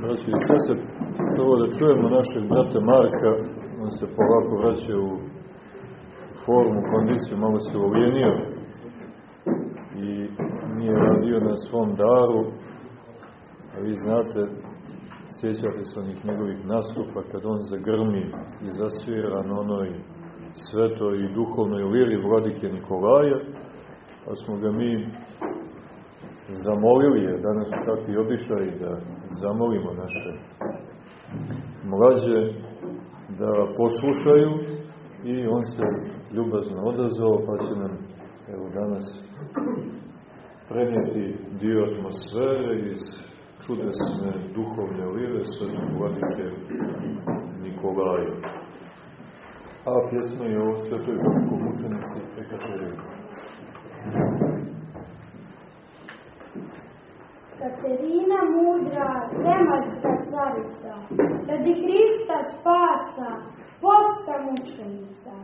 Braći i sese, prvo da čujemo našeg brata Marka, on se polako vraća u formu, kondiciju, malo se uvijenio i nije radio na svom daru, a vi znate, sjećate se onih njegovih nastupa kad on zagrmi i zasvira na onoj svetoj i duhovnoj liri vladike Nikolaja, pa smo ga mi zamolili je, danas su takvi običaji da zamolimo naše mlađe da poslušaju i on se ljubazno odazvao pa će nam evo danas prenijeti dio atmosfere iz čudesne duhovne lire svetog vladike Nikolaja. A pjesma je o svetoj mučenici Ekaterini. Katerina mudra, zemaljska carica, radi Hrista spasa, posta mučenica.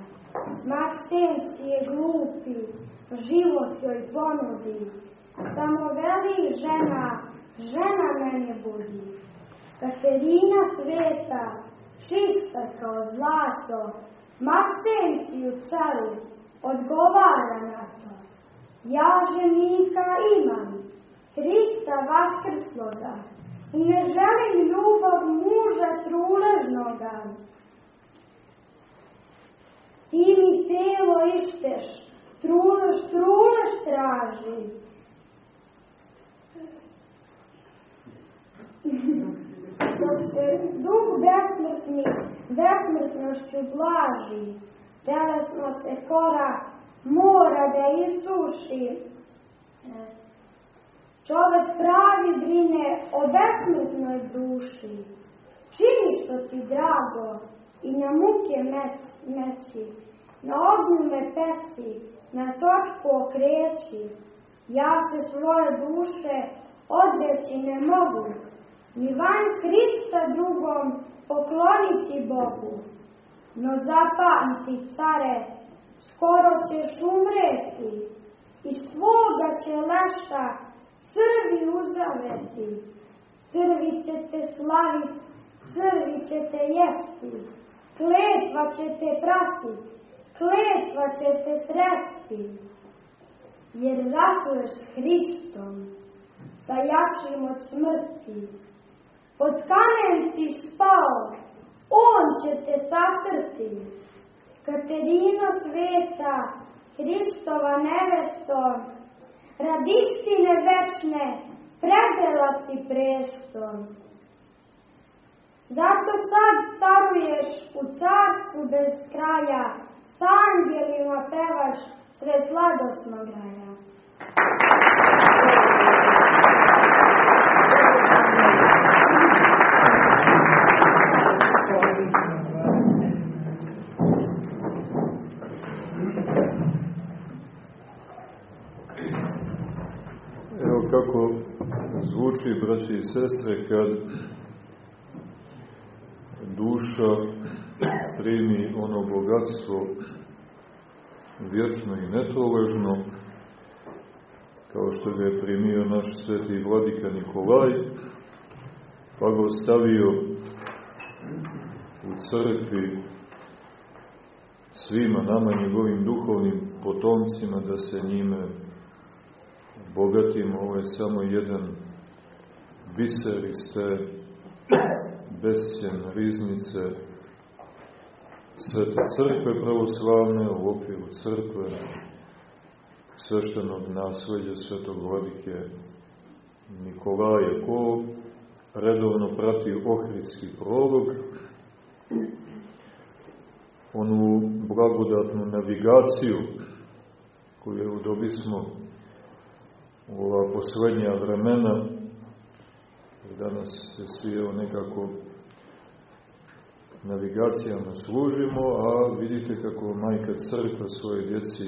Maksencije glupi, život joj ponudi, samo veli žena, žena mene budi. Katerina sveta, čista kao zlato, Maksenciju caru odgovara na to. Ja ženika imam, Hrista vaskrsloga i ne želim ljubav muža truležnoga. Ti mi telo išteš, truleš, truleš traži. Dok se duh besmrtni besmrtnošću blaži, telesno se kora mora da isuši, Čovek pravi brine o besmrtnoj duši. Čini što ti drago i na muke meci, na ognju me peci, na točku okreći. Ja se svoje duše odreći ne mogu, ni van Hrista drugom pokloniti Bogu. No zapamti, care, skoro ćeš umreti, i svoga će leša crvi uzaveti, crvi ćete slavit, crvi ćete jesti, kletva ćete pratit, kletva ćete sresti, jer ratuješ s Hristom, sa jačim od smrti. Pod kamen si spao, on će te satrti. Katerina sveta, Hristova nevesto, rad istine večne, predela si prestom. Zato sad caruješ u carstvu bez kraja, s angelima pevaš sve sladosnog raja. Zvuči, braći i sestre, kad duša primi ono bogatstvo vječno i netoležno, kao što ga je primio naš sveti vladika Nikolaj, pa ga ostavio u crkvi svima nama njegovim duhovnim potomcima da se njime bogatimo. Ovo je samo jedan biser iz te besćen riznice Svete crkve pravoslavne u okviru crkve sveštenog nasledja svetog vladike Nikolaja, ko redovno prati ohridski prolog, onu blagodatnu navigaciju koju udobismo u ova poslednja vremena, danas se svi evo nekako navigacijama služimo, a vidite kako majka crkva svoje djeci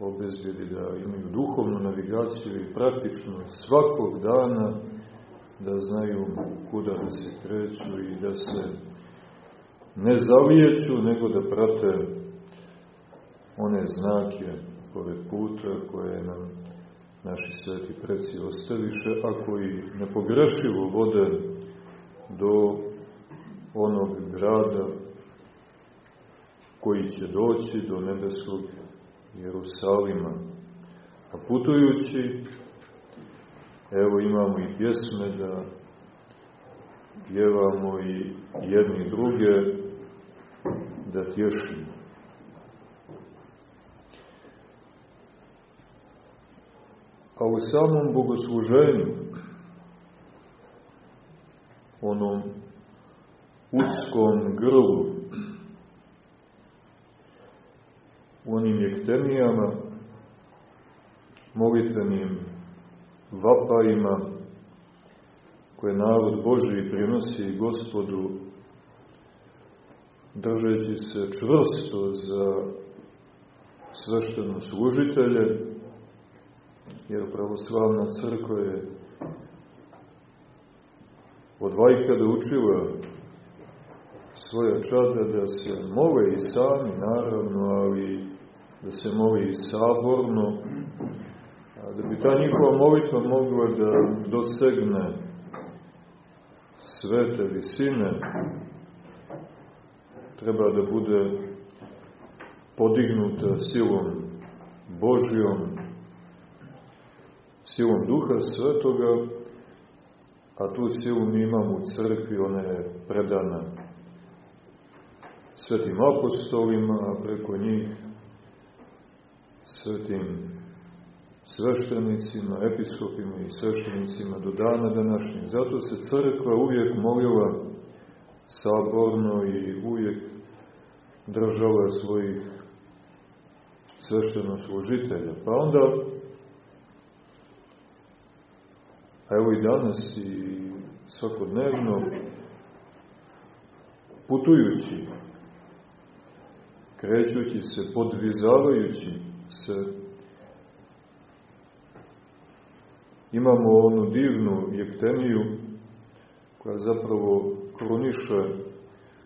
obezbedi da imaju duhovnu navigaciju i praktično svakog dana da znaju kuda da se kreću i da se ne zalijeću, nego da prate one znake pored puta koje nam naši sveti preci ostaviše, a koji nepogrešivo vode do onog grada koji će doći do nebeskog Jerusalima. A putujući, evo imamo i pjesme da pjevamo i jedni druge da tješimo. A u samom bogosluženju, onom uskom grlu, u onim jektenijama, molitvenim vapajima, koje narod Boži prinosi gospodu, držeći se čvrsto za svešteno služitelje, jer pravoslavna crkva je od vajkada učila svoje čada da se mole i sami, naravno, ali da se moli i saborno, a da bi ta njihova molitva mogla da dosegne svete visine, treba da bude podignuta silom Božjom, silom Duha Svetoga, a tu silu mi imamo u crkvi, ona je predana svetim apostolima, a preko njih svetim sveštenicima, episkopima i sveštenicima do dana današnjeg. Zato se crkva uvijek molila saborno i uvijek držala svojih sveštenoslužitelja. Pa onda, a evo i danas i svakodnevno, putujući, krećući se, podvizavajući se, imamo onu divnu jekteniju koja zapravo kroniše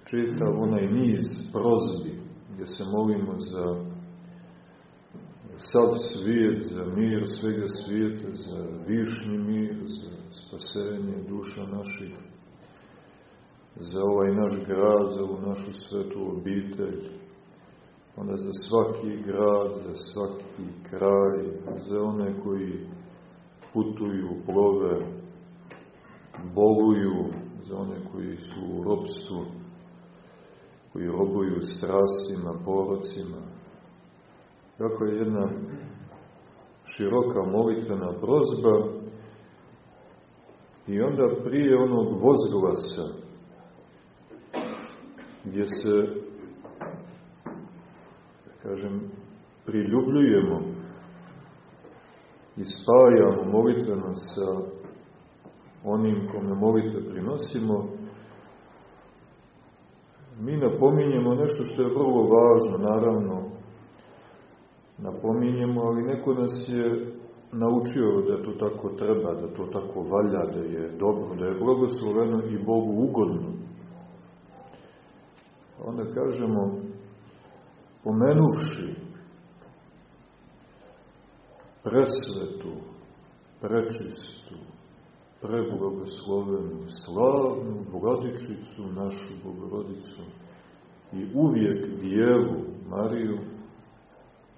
čitav onaj niz prozbi gdje se molimo za sav svijet, za mir svega svijeta, za višnji mir, za spasenje duša naših, za ovaj naš grad, za ovu našu svetu obitelj, onda za svaki grad, za svaki kraj, za one koji putuju, plove, boluju, za one koji su u robstvu, koji robuju strastima, porocima. Kako je jedna široka molitvena prozba i onda prije onog vozglasa gdje se da kažem priljubljujemo i spajamo molitveno sa onim kome molitve prinosimo mi napominjemo nešto što je vrlo važno, naravno, napominjemo, ali neko nas je naučio da to tako treba, da to tako valja, da je dobro, da je blagosloveno i Bogu ugodno. Onda kažemo, pomenuvši presvetu, prečistu, preblagoslovenu, slavnu Vladičicu, našu Bogorodicu i uvijek Djevu Mariju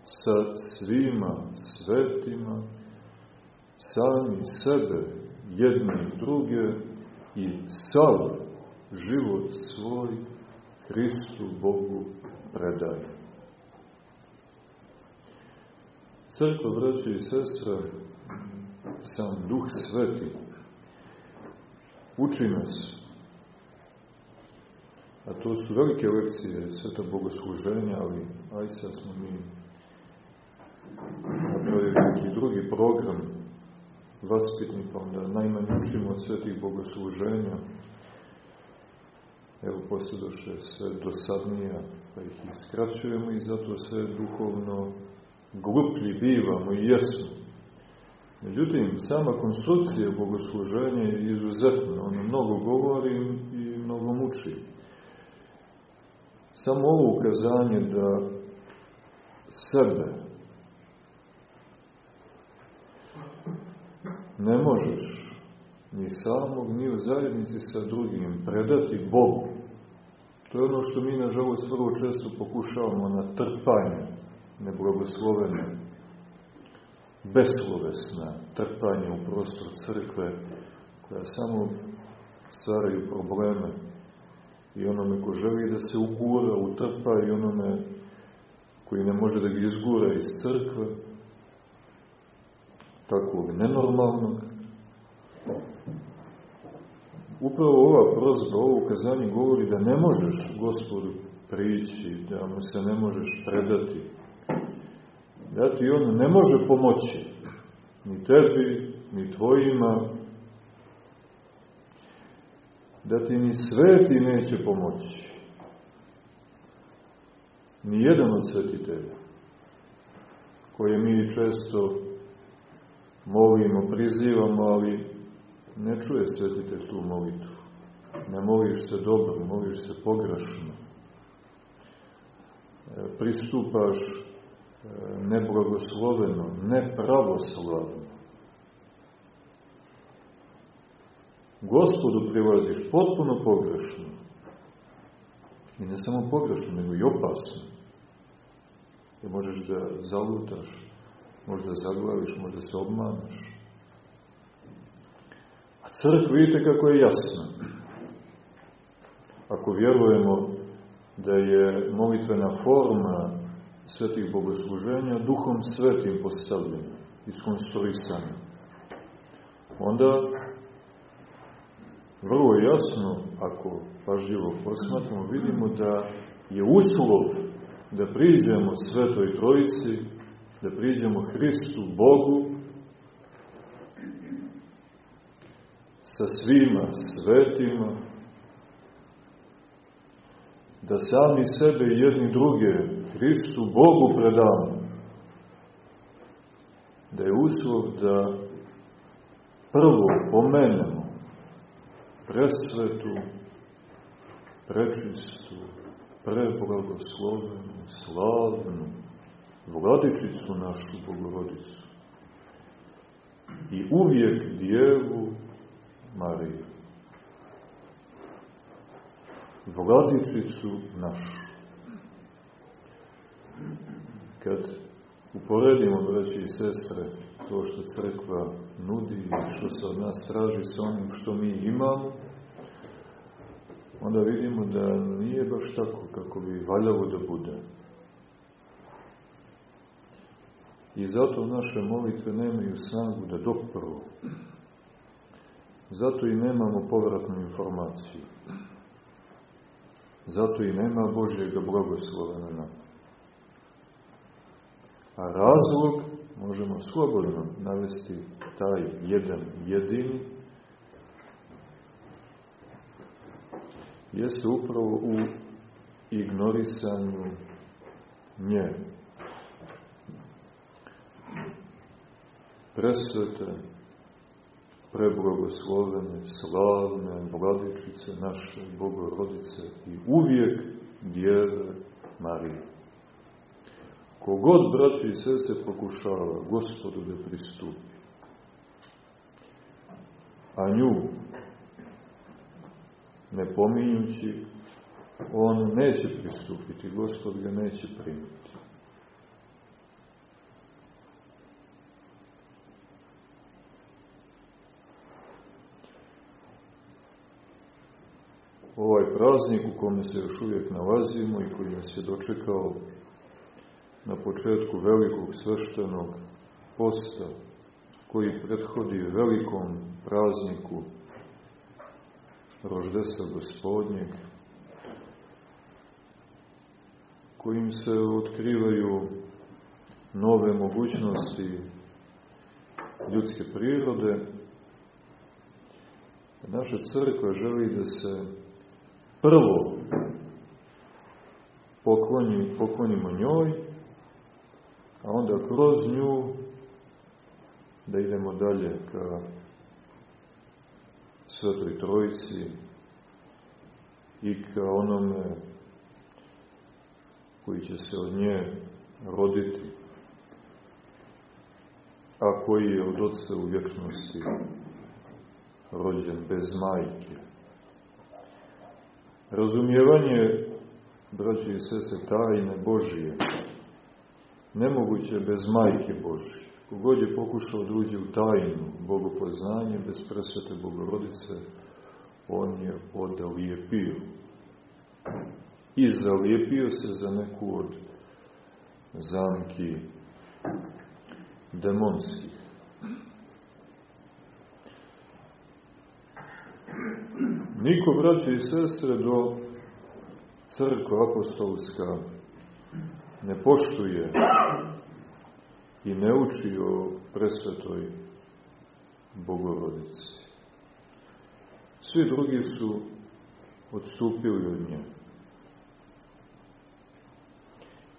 sa svima svetima, sami sebe, jedni i druge i sav život svoj Hristu Bogu predaje. Crkva, braće i sestre, sam Duh Sveti, uči nas, a to su velike lekcije sveta bogosluženja, ali aj sad smo mi napravili neki drugi program vaspitni, pa onda najmanje učimo od svetih bogosluženja. Evo, posle došle sve dosadnija, pa ih iskraćujemo i zato sve duhovno gluplji bivamo i jesmo. Međutim, sama konstrukcija bogosluženja je izuzetna. Ona mnogo govori i mnogo muči. Samo ovo ukazanje da sebe ne možeš ni samog, ni u zajednici sa drugim predati Bogu. To je ono što mi, nažalost, vrlo često pokušavamo na trpanje, neblagoslovene, beslovesna trpanje u prostor crkve, koja samo stvaraju probleme i onome ko želi da se ugura, utrpa i onome koji ne može da ga izgura iz crkve, takvog nenormalnog. Upravo ova prozba, ovo ukazanje govori da ne možeš gospodu prići, da mu se ne možeš predati, da ti on ne može pomoći, ni tebi, ni tvojima, da ti ni sveti neće pomoći. Ni jedan od svetitelja, koje mi često molimo, prizivamo, ali ne čuje svetitelj tu molitvu. Ne moliš se dobro, moliš se pogrešno. E, pristupaš e, neblagosloveno, nepravoslavno. Gospodu prilaziš potpuno pogrešno. I ne samo pogrešno, nego i opasno. Jer možeš da zalutaš, možda zaglaviš, možda se obmanaš. A crk vidite kako je jasna. Ako vjerujemo da je molitvena forma svetih bogosluženja duhom svetim postavljena, iskonstruisana, onda vrlo jasno, ako pažljivo posmatramo, vidimo da je uslov da priđemo Svetoj Trojici, da priđemo Hristu, Bogu, sa svima svetima, da sami sebe i jedni druge Hristu, Bogu predamo, da je uslov da prvo pomenemo presvetu, prečistu, preblagoslovenu, slavnu, vladičicu našu Bogorodicu i uvijek Djevu Mariju. Vladičicu našu. Kad uporedimo, braći i sestre, to što crkva nudi i što se od nas traži sa onim što mi imamo, onda vidimo da nije baš tako kako bi valjalo da bude. I zato naše molitve nemaju snagu da dopru. Zato i nemamo povratnu informaciju. Zato i nema Božjega blagoslova na nama. A razlog možemo slobodno navesti taj jedan jedini, jeste upravo u ignorisanju nje. Presvete, preblagoslovene, slavne vladičice naše Bogorodice i uvijek Djeve Marije. Kogod, braći i sese, pokušava gospodu da pristupi, a nju ne pominjući, on neće pristupiti, gospod ga neće primiti. Ovaj praznik u kome se još uvijek nalazimo i koji nas je dočekao na početku velikog sveštenog posta koji prethodi velikom prazniku roždesta gospodnjeg kojim se otkrivaju nove mogućnosti ljudske prirode. Naša crkva želi da se prvo pokloni, poklonimo njoj a onda kroz nju da idemo dalje ka Svetoj Trojici i ka onome koji će se od nje roditi. a koji je od Otca u vječnosti rođen bez majke. Razumijevanje, braći i sese, tajne Božije, nemoguće bez majke Božije. Kogod je pokušao da uđe u tajnu bogopoznanje bez presvete Bogorodice, on je odalijepio. I zalijepio se za neku od zamki demonskih. Niko, braće i sestre, do crkva apostolska ne poštuje i ne uči o presvetoj Bogorodici. Svi drugi su odstupili od nje.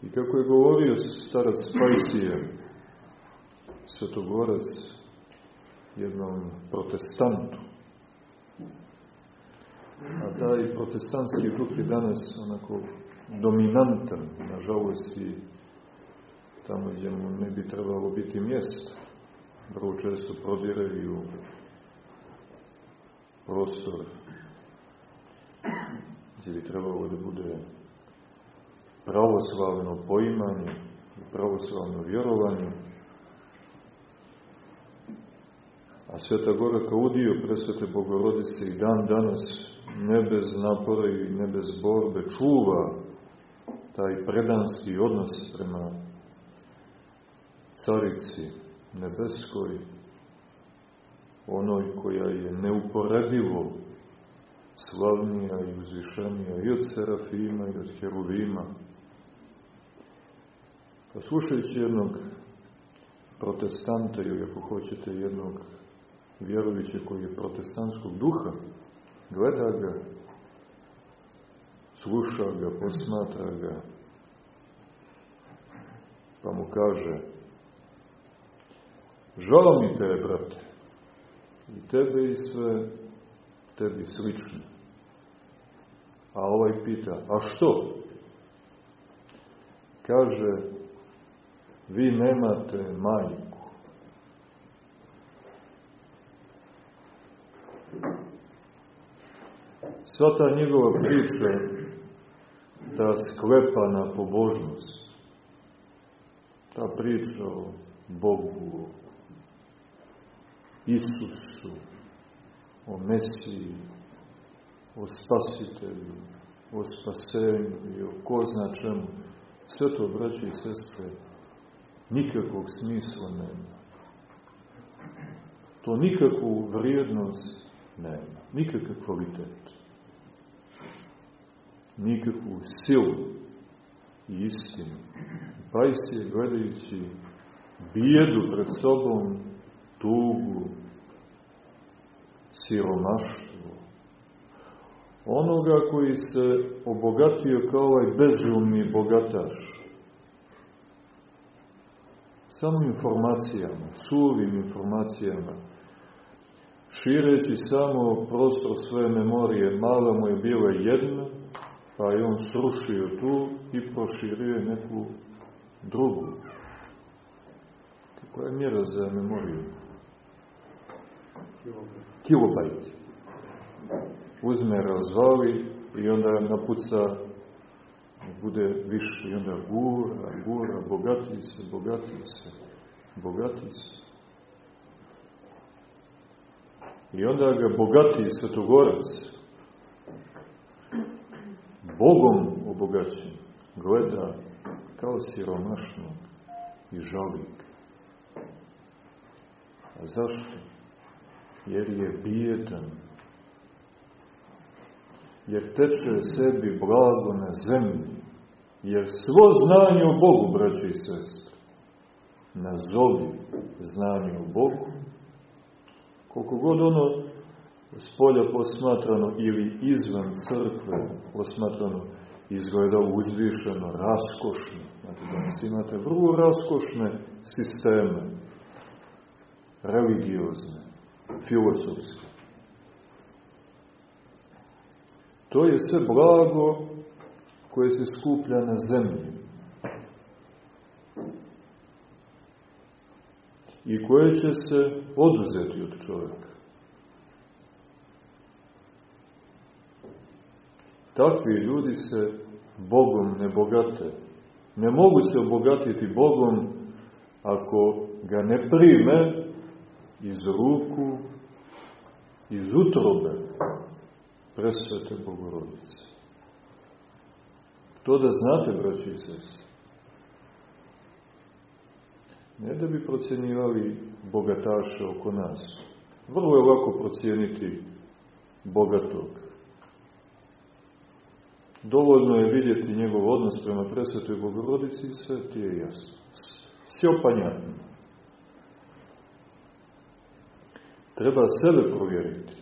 I kako je govorio starac Pajsije, svetogorac jednom protestantu, a taj protestantski duh je danas onako dominantan, nažalost i tamo gdje mu ne bi trebalo biti mjesto. Vrlo često prodiraju prostor gdje bi trebalo da bude pravoslavno poimanje, pravoslavno vjerovanje, a Sveta Gora kao udio presvete Bogorodice i dan danas ne bez napora i ne bez borbe čuva taj predanski odnos prema carici nebeskoj, onoj koja je neuporedivo slavnija i uzvišenija i od Serafima i od Heruvima. Pa slušajući jednog protestanta ili ako hoćete jednog vjerovića koji je protestantskog duha, gleda ga, sluša ga, posmatra ga, pa mu kaže žao mi te, brate, i tebe i sve tebi slično. A ovaj pita, a što? Kaže, vi nemate majku. Sva ta njegova priča, ta sklepana pobožnost, ta priča o Bogu, o Isusu, o Mesiji, o Spasitelju, o spasenju i o ko zna čemu, sve to, braći i sestre, nikakvog smisla nema. To nikakvu vrijednost nema, nikakav kvalitet, nikakvu silu i istinu. Pajs je gledajući bijedu pred sobom, tugu, siromaštvo, onoga koji se obogatio kao ovaj bezumni bogataš, samo informacijama, suvim informacijama, šireći samo prostor svoje memorije, mala mu je bila jedna, pa je on srušio tu i proširio neku drugu. Koja je mjera za memoriju? Kilobajt. Uzme, razvali i onda napuca bude više i onda gura, gura, bogati se, bogati se, bogati se. I onda ga bogati svetogorac, Bogom obogaćen, gleda kao siromašno i žalik. A zašto? Jer je bijedan. Jer teče sebi blago na zemlji. Jer svo znanje o Bogu, braći i sestre, nazovi znanje o Bogu, koliko god ono s polja posmatrano ili izvan crkve posmatrano izgleda uzvišeno, raskošno. Znači, danas imate vrlo raskošne sisteme, religiozne, filosofske. To je sve blago koje se skuplja na zemlji. i koje će se oduzeti od čovjeka. Takvi ljudi se Bogom ne bogate. Ne mogu se obogatiti Bogom ako ga ne prime iz ruku, iz utrobe presvete Bogorodice. To da znate, braći i sestri. Ne da bi procjenjivali bogataše oko nas. Vrlo je lako procijeniti bogatog. Dovoljno je vidjeti njegov odnos prema presvetoj Bogorodici i sve ti je jasno. Sve opanjatno. Treba sebe provjeriti.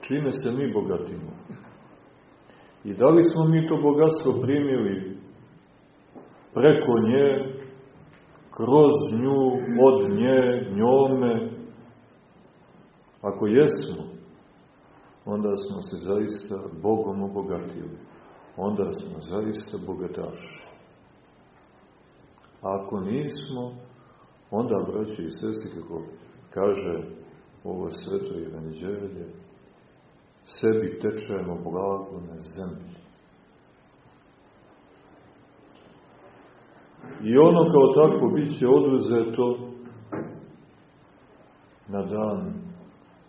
Čime se mi bogatimo? I da li smo mi to bogatstvo primili preko nje, kroz nju, od nje, njome? Ako jesmo, onda smo se zaista Bogom obogatili. Onda smo zaista bogataši. A ako nismo, onda, braći i sestri, kako kaže ovo sveto evanđelje, sebi tečemo blago na zemlji. I ono kao tako bit će oduzeto na dan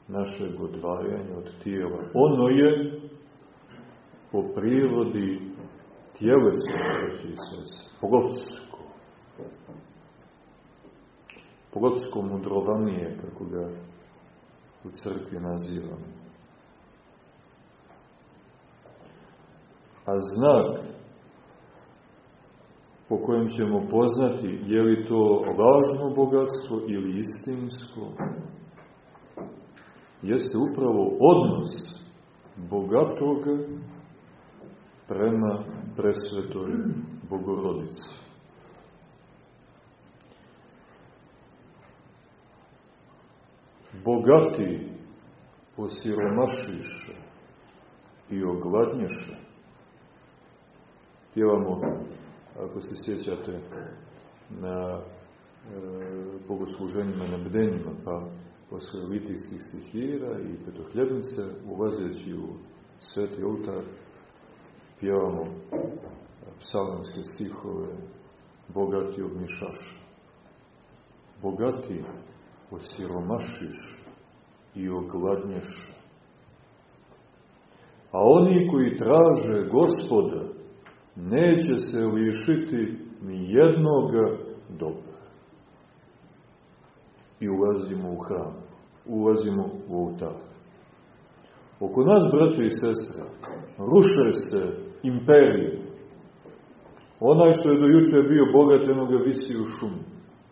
našeg odvajanja od tijela. Ono je po prirodi tjelesno, reći se, plotsko. Plotsko mudrovanije, kako ga u crkvi nazivamo. A znak po kojem ćemo poznati je li to lažno bogatstvo ili istinsko, jeste upravo odnos bogatoga prema presvetoj bogorodici. Bogati posiromašiše i ogladnješe. Pjevamo ako se sjećate na e, bogosluženjima, na bdenjima, pa posle litijskih stihira i petohljebnice, ulazeći u sveti oltar, pjevamo psalmske stihove bogati ognišaš. Bogati osiromašiš i ogladnješ. A oni koji traže gospoda, neće se lišiti ni jednoga dobra. I ulazimo u hram, ulazimo u oltar. Oko nas, braće i sestre, ruše se imperije. Onaj što je do juče bio bogat, eno ga visi u šum,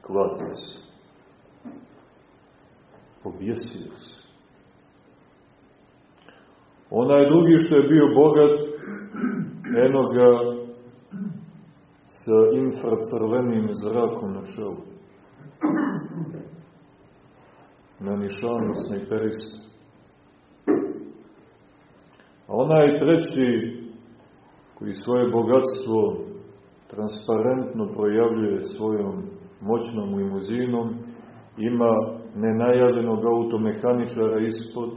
klati se. Pobjesio se. Onaj drugi što je bio bogat, eno ga sa infracrvenim zrakom na čelu. Na nišanu snajperista. A onaj treći, koji svoje bogatstvo transparentno projavljuje svojom moćnom limuzinom, ima nenajavljenog automehaničara ispod,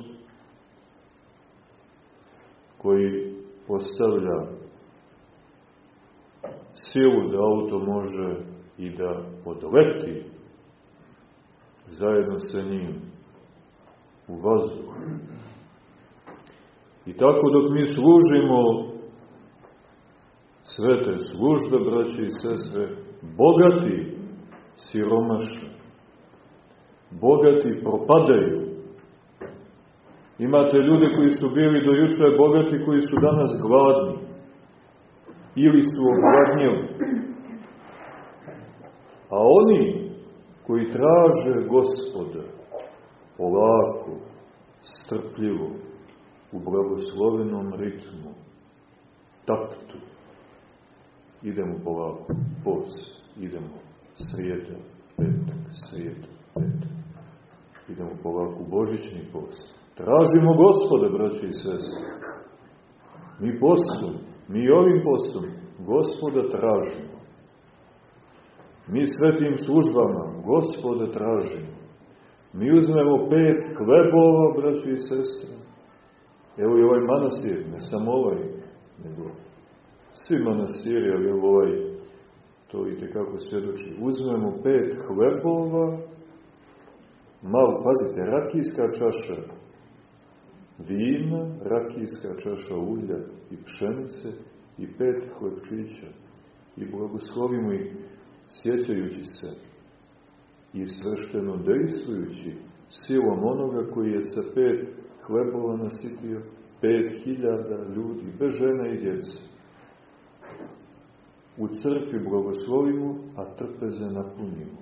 koji postavlja silu da auto može i da odleti zajedno sa njim u vazduh. I tako dok mi služimo svete službe, braće i sestre, bogati siromaše, bogati propadaju. Imate ljude koji su bili do juče bogati, koji su danas gladni ili su ogladnjeli. A oni koji traže gospoda polako, strpljivo, u blagoslovenom ritmu, taktu, idemo polako, post, idemo srijeda, petak, srijeda, petak. Idemo polako Božićni post. Tražimo gospoda, braći i sestri. Mi postom, Mi ovim postom gospoda tražimo. Mi svetim službama gospoda tražimo. Mi uzmemo pet klebova, braći i sestre. Evo i ovaj manastir, ne samo ovaj, nego svi manastiri, ali evo ovaj, to i tekako svjedoči. Uzmemo pet hlebova, malo, pazite, rakijska čaša vina, rakijska čaša ulja i pšenice i pet hlebčića i blagoslovimo ih sjećajući se i svešteno dejstvujući silom onoga koji je sa pet hlebova nasitio pet hiljada ljudi, bez žena i djece. U crkvi blagoslovimo, a trpeze napunimo.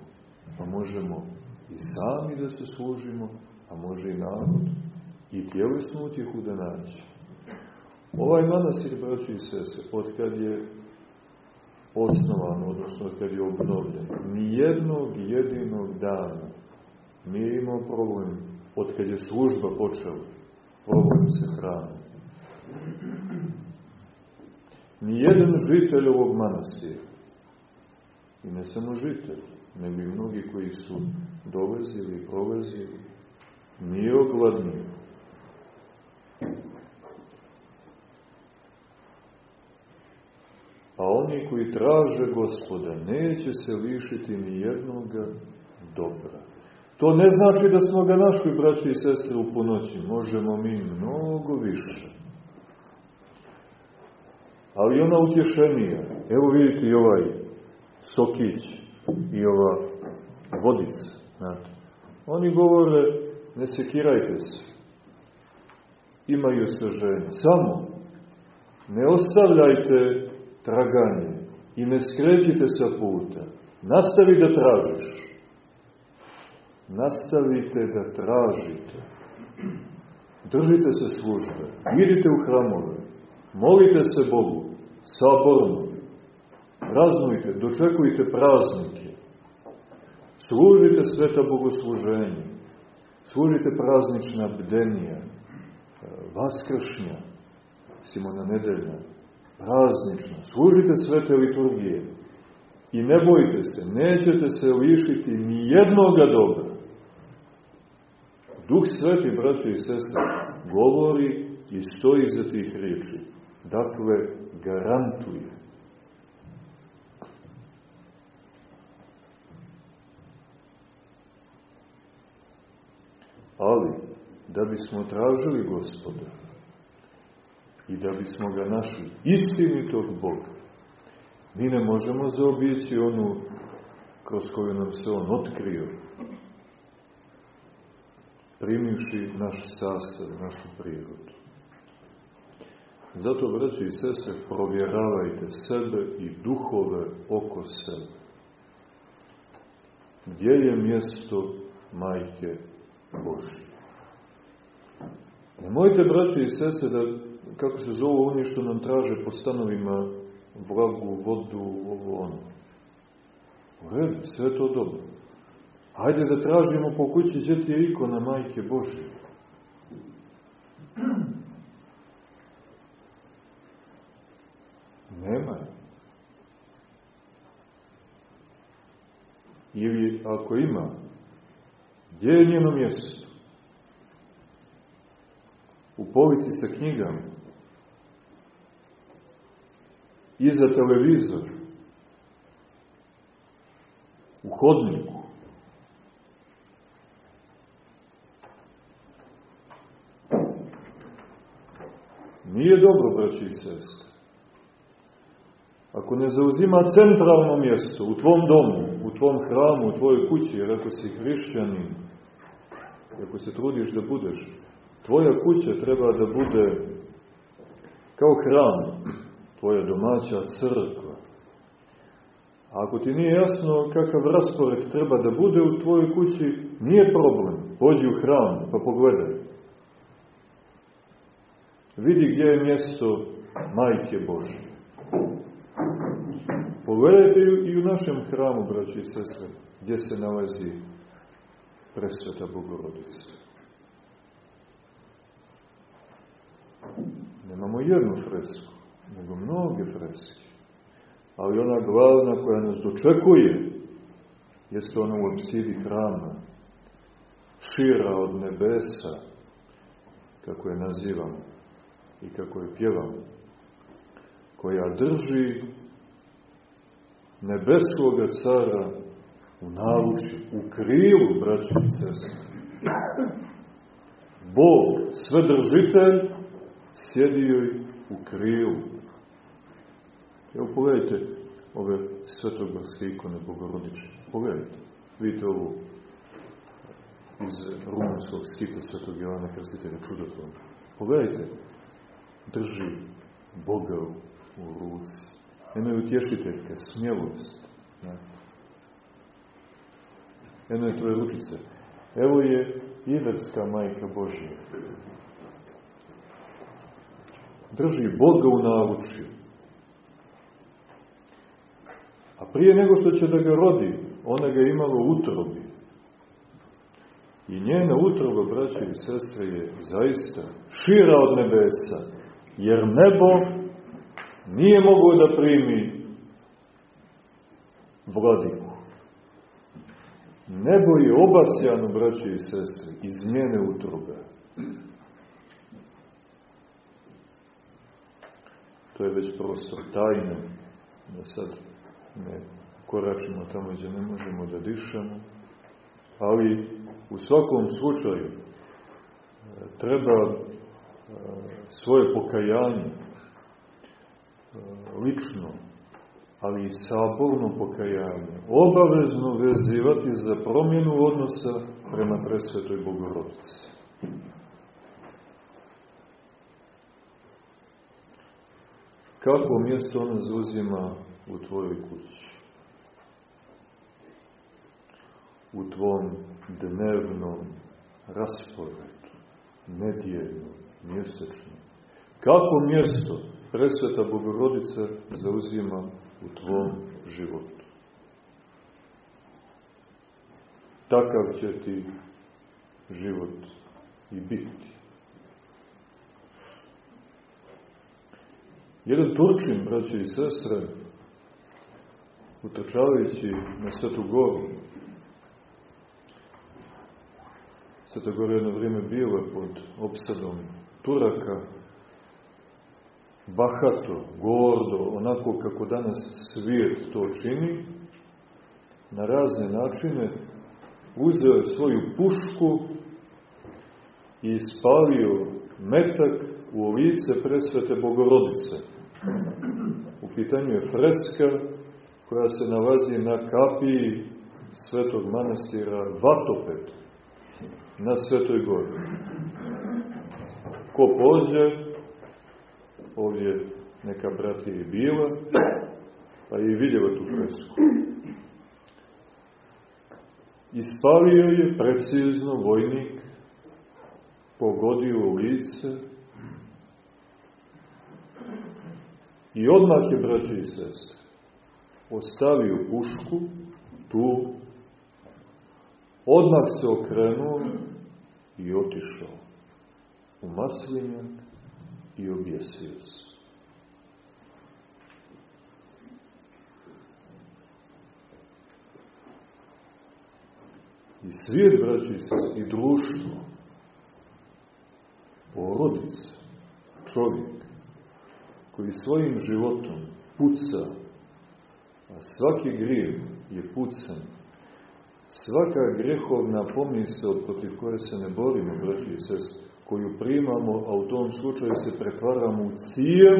Pa možemo i sami da se služimo, a može i narod. I tjelesnu utjehu da naći. Ovaj manastir, braći i sese, od kad je osnovan, odnosno kad je obnovljen, nijednog jedinog dana nije imao problem, od kad je služba počela, problem se hrane. Nijedan žitelj ovog manastira, i ne samo žitelj, nego i mnogi koji su dolazili i prolazili, nije ogladnio. A oni koji traže gospoda neće se lišiti ni jednoga dobra. To ne znači da smo ga našli, braći i sestre, u ponoći. Možemo mi mnogo više. Ali ona utješenija. Evo vidite i ovaj sokić i ova vodica. Znate. Oni govore, ne sekirajte se. Imaju žene. Samo ne ostavljajte traganje i ne skrećite sa puta. Nastavi da tražiš. Nastavite da tražite. Držite se službe. Idite u hramove. Molite se Bogu. Saborno. Praznujte, dočekujte praznike. Služite sveta bogosluženja. Služite praznična bdenija. Vaskršnja. Simona nedelja praznično, služite svete liturgije i ne bojte se, nećete se lišiti ni jednoga dobra. Duh Sveti, braće i sestre, govori i stoji za tih riječi. Dakle, garantuje. Ali, da bismo tražili gospoda, i da bismo ga našli istinitog Boga. Mi ne možemo zaobići onu kroz koju nam se On otkrio, primivši naš sastav, našu prirodu. Zato, braći i sese, provjeravajte sebe i duhove oko sebe. Gdje je mjesto Majke Božije? Nemojte, braći i sese, da kako se zovu oni što nam traže po stanovima vlagu, vodu, ovo ono. U redu, sve to dobro. Hajde da tražimo po kući gdje ti je ikona Majke Božje. Nema Ili ako ima, gdje je njeno mjesto? U polici sa knjigama, iza televizora, u hodniku. Nije dobro, braći i sestre. Ako ne zauzima centralno mjesto u tvom domu, u tvom hramu, u tvojoj kući, jer ako si hrišćanin, ako se trudiš da budeš, tvoja kuća treba da bude kao hram, tvoja domaća crkva. A ako ti nije jasno kakav raspored treba da bude u tvojoj kući, nije problem. Pođi u hram pa pogledaj. Vidi gdje je mjesto Majke Božje. Pogledajte i u našem hramu, braći i sestre, gdje se nalazi presveta Bogorodica. Nemamo jednu fresku nego mnoge freske. Ali ona glavna koja nas dočekuje jeste ona u apsidi hrama, šira od nebesa, kako je nazivamo i kako je pjevamo, koja drži nebeskoga cara u navuči, u krilu, braći i sestri. Bog, svedržitelj, sjedi joj u krilu. Evo pogledajte ove svetogorske ikone Bogorodične. Pogledajte, vidite ovo iz rumunskog skita svetog Jovana Krstitelja čudotvorno. Pogledajte, drži Boga u ruci. Jedno je utješiteljka, smjelost. Ne? Jedno je tvoje ručice. Evo je Iverska majka Božja. Drži Boga u navučju. A prije nego što će da ga rodi, ona ga imala u utrobi. I njena utroba, braće i sestre, je zaista šira od nebesa, jer nebo nije mogao da primi vladiku. Nebo je obasjano, braće i sestre, iz njene utrobe. To je već prostor tajne, da sad ne koračimo tamo gdje ne možemo da dišemo, ali u svakom slučaju e, treba e, svoje pokajanje e, lično, ali i saborno pokajanje obavezno vezivati za promjenu odnosa prema presvetoj Bogorodici. Kako mjesto ona zauzima u tvojoj kući? U tvom dnevnom rasporedu, nedjeljnom, mjesečnom. Kako mjesto presveta Bogorodica zauzima u tvom životu? Takav će ti život i biti. Jedan Turčin, braće i sestre, utrčavajući na Svetu goru, Sveta gora jedno vrijeme bila pod opsadom Turaka, bahato, gordo, onako kako danas svijet to čini, na razne načine, uzeo svoju pušku i ispalio metak u lice presvete Bogorodice. U pitanju je freska koja se nalazi na kapiji svetog manastira Vatopet na Svetoj gori. Ko pođe, ovdje neka brati je bila, pa i vidjela tu fresku. Ispalio je precizno vojnik, pogodio u lice i odmah je, braće i sestre, ostavio pušku tu, odmah se okrenuo i otišao u maslinjak i objesio se. I svijet, braći i i društvo, porodica, čovjek, koji svojim životom puca, a svaki grijev je pucan, svaka grehovna pomisla protiv koje se ne borimo, braći i sest, koju primamo, a u tom slučaju se pretvaramo u cijev,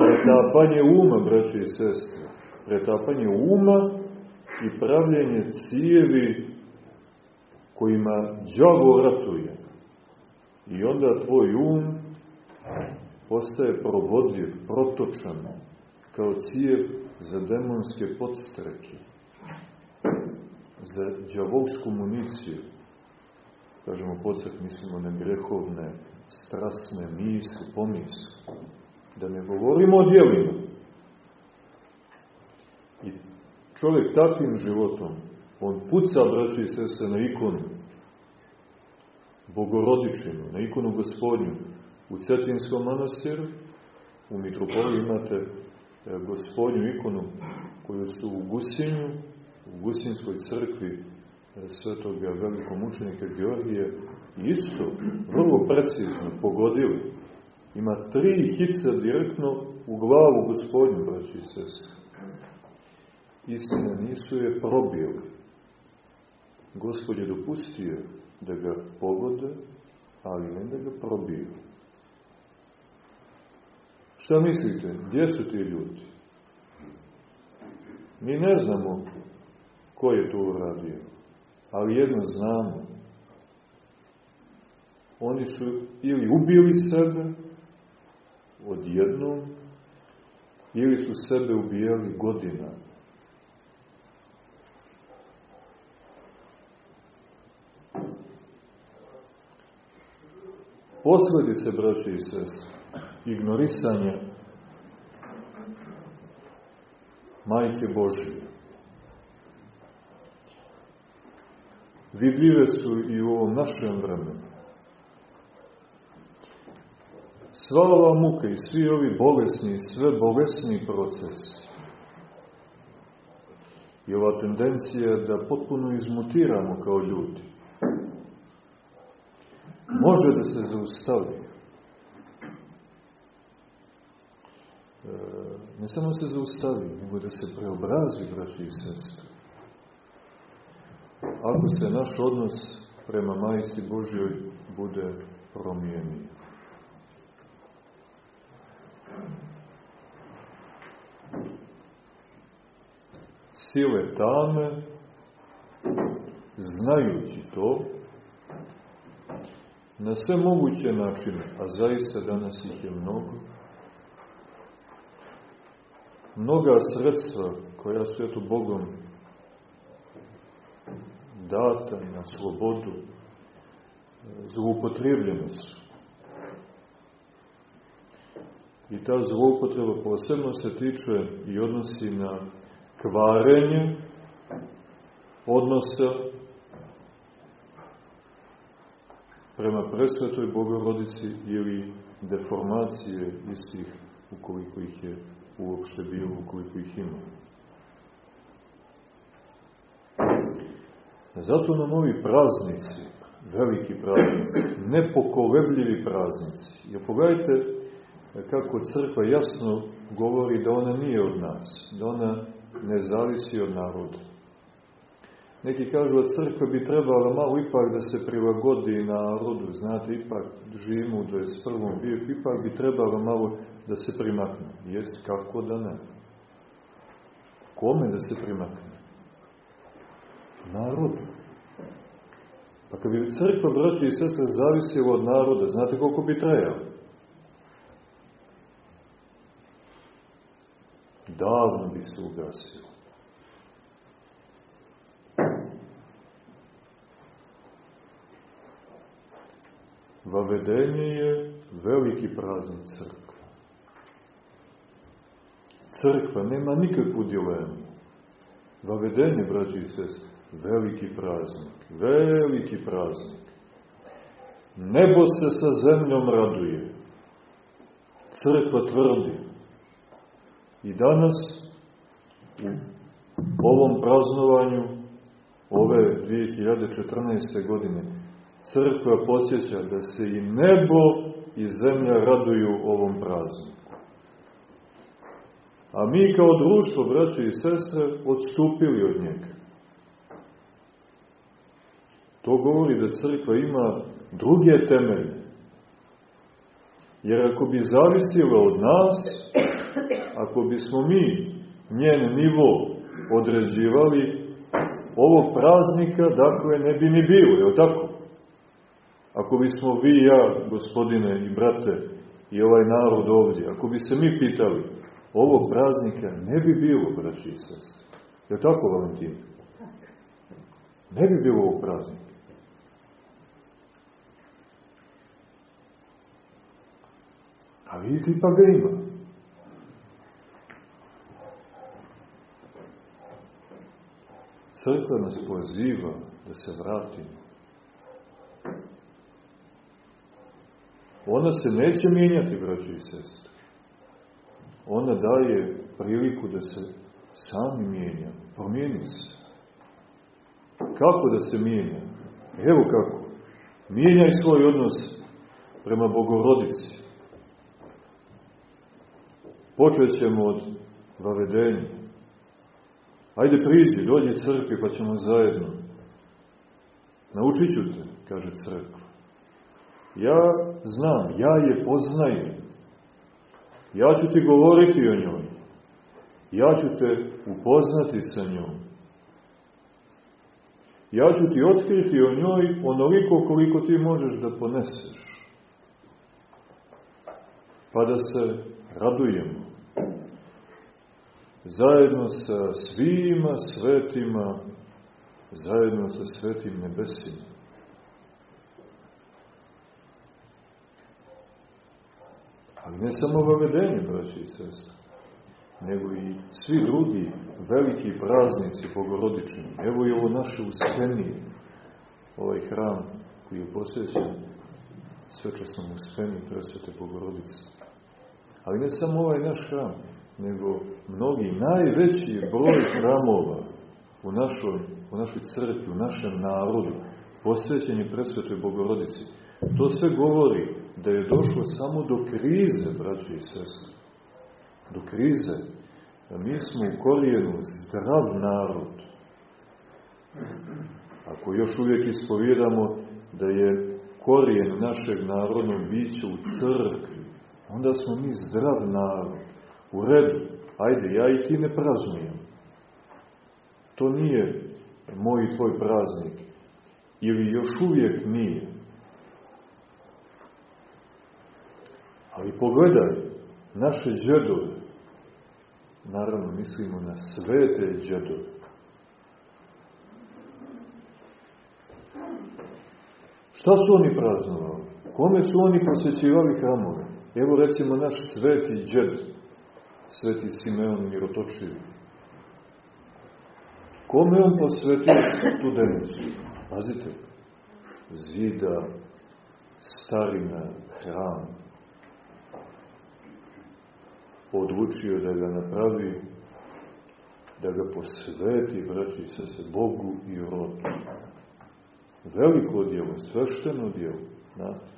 pretapanje uma, braći i sestre, pretapanje uma i pravljenje cijevi kojima džavo ratuje. I onda tvoj um postaje provodljiv, protočan, kao cijev za demonske podstreke, za džavovsku municiju. Kažemo podstrek, mislimo na grehovne, strasne misli, pomisli. Da ne govorimo o dijelima. I čovjek takvim životom, on puca, braći i sese, na ikonu, bogorodičinu, na ikonu gospodnju, u Cetinskom manastiru, u Mitropoliji imate gospodnju ikonu koju su u Gusinju, u Gusinskoj crkvi e, svetog velikog mučenika Georgije, isto, vrlo precizno pogodili. Ima tri hica direktno u glavu gospodnju, braći i sestri. Istina, nisu je probili. Gospod je dopustio da ga pogode, ali ne da ga probiju. Šta mislite? Gdje su ti ljudi? Mi ne znamo ko je to uradio, ali jedno znamo. Oni su ili ubili sebe odjednom, ili su sebe ubijali godinama. Posledice, braće i sestre, ignorisanja Majke Božije. Vidljive su i u ovom našem vremenu. Sva ova muka i svi ovi bolesni, sve bolesni procesi i ova tendencija da potpuno izmutiramo kao ljudi, može da se zaustavi. E, ne samo se zaustavi, nego da se preobrazi, braći i sestre. Ako se naš odnos prema Majici Božjoj bude promijenio. Sile tame, znajući to, na sve moguće načine, a zaista danas ih je mnogo, mnoga sredstva koja su eto Bogom data na slobodu, zloupotrebljene su. I ta zloupotreba posebno se tiče i odnosi na kvarenje odnosa prema presvetoj Bogorodici ili deformacije istih ukoliko ih je uopšte bilo, ukoliko ih ima. Zato nam ovi praznici, veliki praznici, nepokolebljivi praznici. Jer pogledajte kako crkva jasno govori da ona nije od nas, da ona ne zavisi od naroda. Neki kažu da crkva bi trebala malo ipak da se prilagodi narodu, znate, ipak živimo u 21. vijeku, ipak bi trebala malo da se primakne. Jest, kako da ne? Kome da se primakne? Narodu. Pa kad bi crkva, braći i sestre, zavisila od naroda, znate koliko bi trajalo? Davno bi se ugasilo. Vavedenje je veliki praznik crkve. Crkva nema nikakvu dilemu. Vavedenje, braći i sest, veliki praznik, veliki praznik. Nebo se sa zemljom raduje. Crkva tvrdi. I danas, u ovom praznovanju, ove 2014. godine, crkva podsjeća da se i nebo i zemlja raduju ovom prazniku. A mi kao društvo, braći i sestre, odstupili od njega. To govori da crkva ima druge temelje. Jer ako bi zavisila od nas, ako bismo mi njen nivo određivali, ovog praznika, dakle, ne bi ni bilo, je tako? Ako bismo vi i ja, gospodine i brate, i ovaj narod ovdje, ako bi se mi pitali, ovog praznika ne bi bilo, braći i sestri. Je tako, Valentin? Ne bi bilo ovog praznika. A vidite, pa ga ima. Crkva nas poziva da se vratimo Ona se neće mijenjati, braći i sestre. Ona daje priliku da se sami mijenja. Promijeni se. Kako da se mijenja? Evo kako. Mijenjaj svoj odnos prema Bogorodici. Počet ćemo od vavedenja. Ajde priđi, dođi crkvi pa ćemo zajedno. Naučit ću te, kaže crkva. Ja znam, ja je poznajem. Ja ću ti govoriti o njoj. Ja ću te upoznati sa njom. Ja ću ti otkriti o njoj onoliko koliko ti možeš da poneseš. Pa da se radujemo. Zajedno sa svima svetima, zajedno sa svetim nebesima. Ali ne samo vavedenje, braći i sestri, nego i svi drugi veliki praznici bogorodični. Evo je ovo naše uspenije, ovaj hram koji je posvećen svečasnom uspeniju presvete bogorodice. Ali ne samo ovaj naš hram, nego mnogi, najveći broj hramova u, našoj, u našoj crkvi, u našem narodu, posvećen je presvetoj bogorodici. To sve govori da je došlo samo do krize, braći i sestri. Do krize. Da mi smo u korijenu zdrav narod. Ako još uvijek ispovjedamo da je korijen našeg narodnog bića u crkvi, onda smo mi zdrav narod. U redu, ajde, ja i ti ne praznujem. To nije moj i tvoj praznik. Ili još uvijek nije. Ali pogledaj, naše džedove, naravno mislimo na svete džedove, Šta su oni praznovali? Kome su oni posjećivali hramove? Evo recimo naš sveti džed, sveti Simeon Mirotočiv. Kome on posvetio studenicu? Pazite, zida, starina, hram, odlučio da ga napravi, da ga posveti, braći sa se, Bogu i rodu. Veliko djelo, svešteno djelo, znate.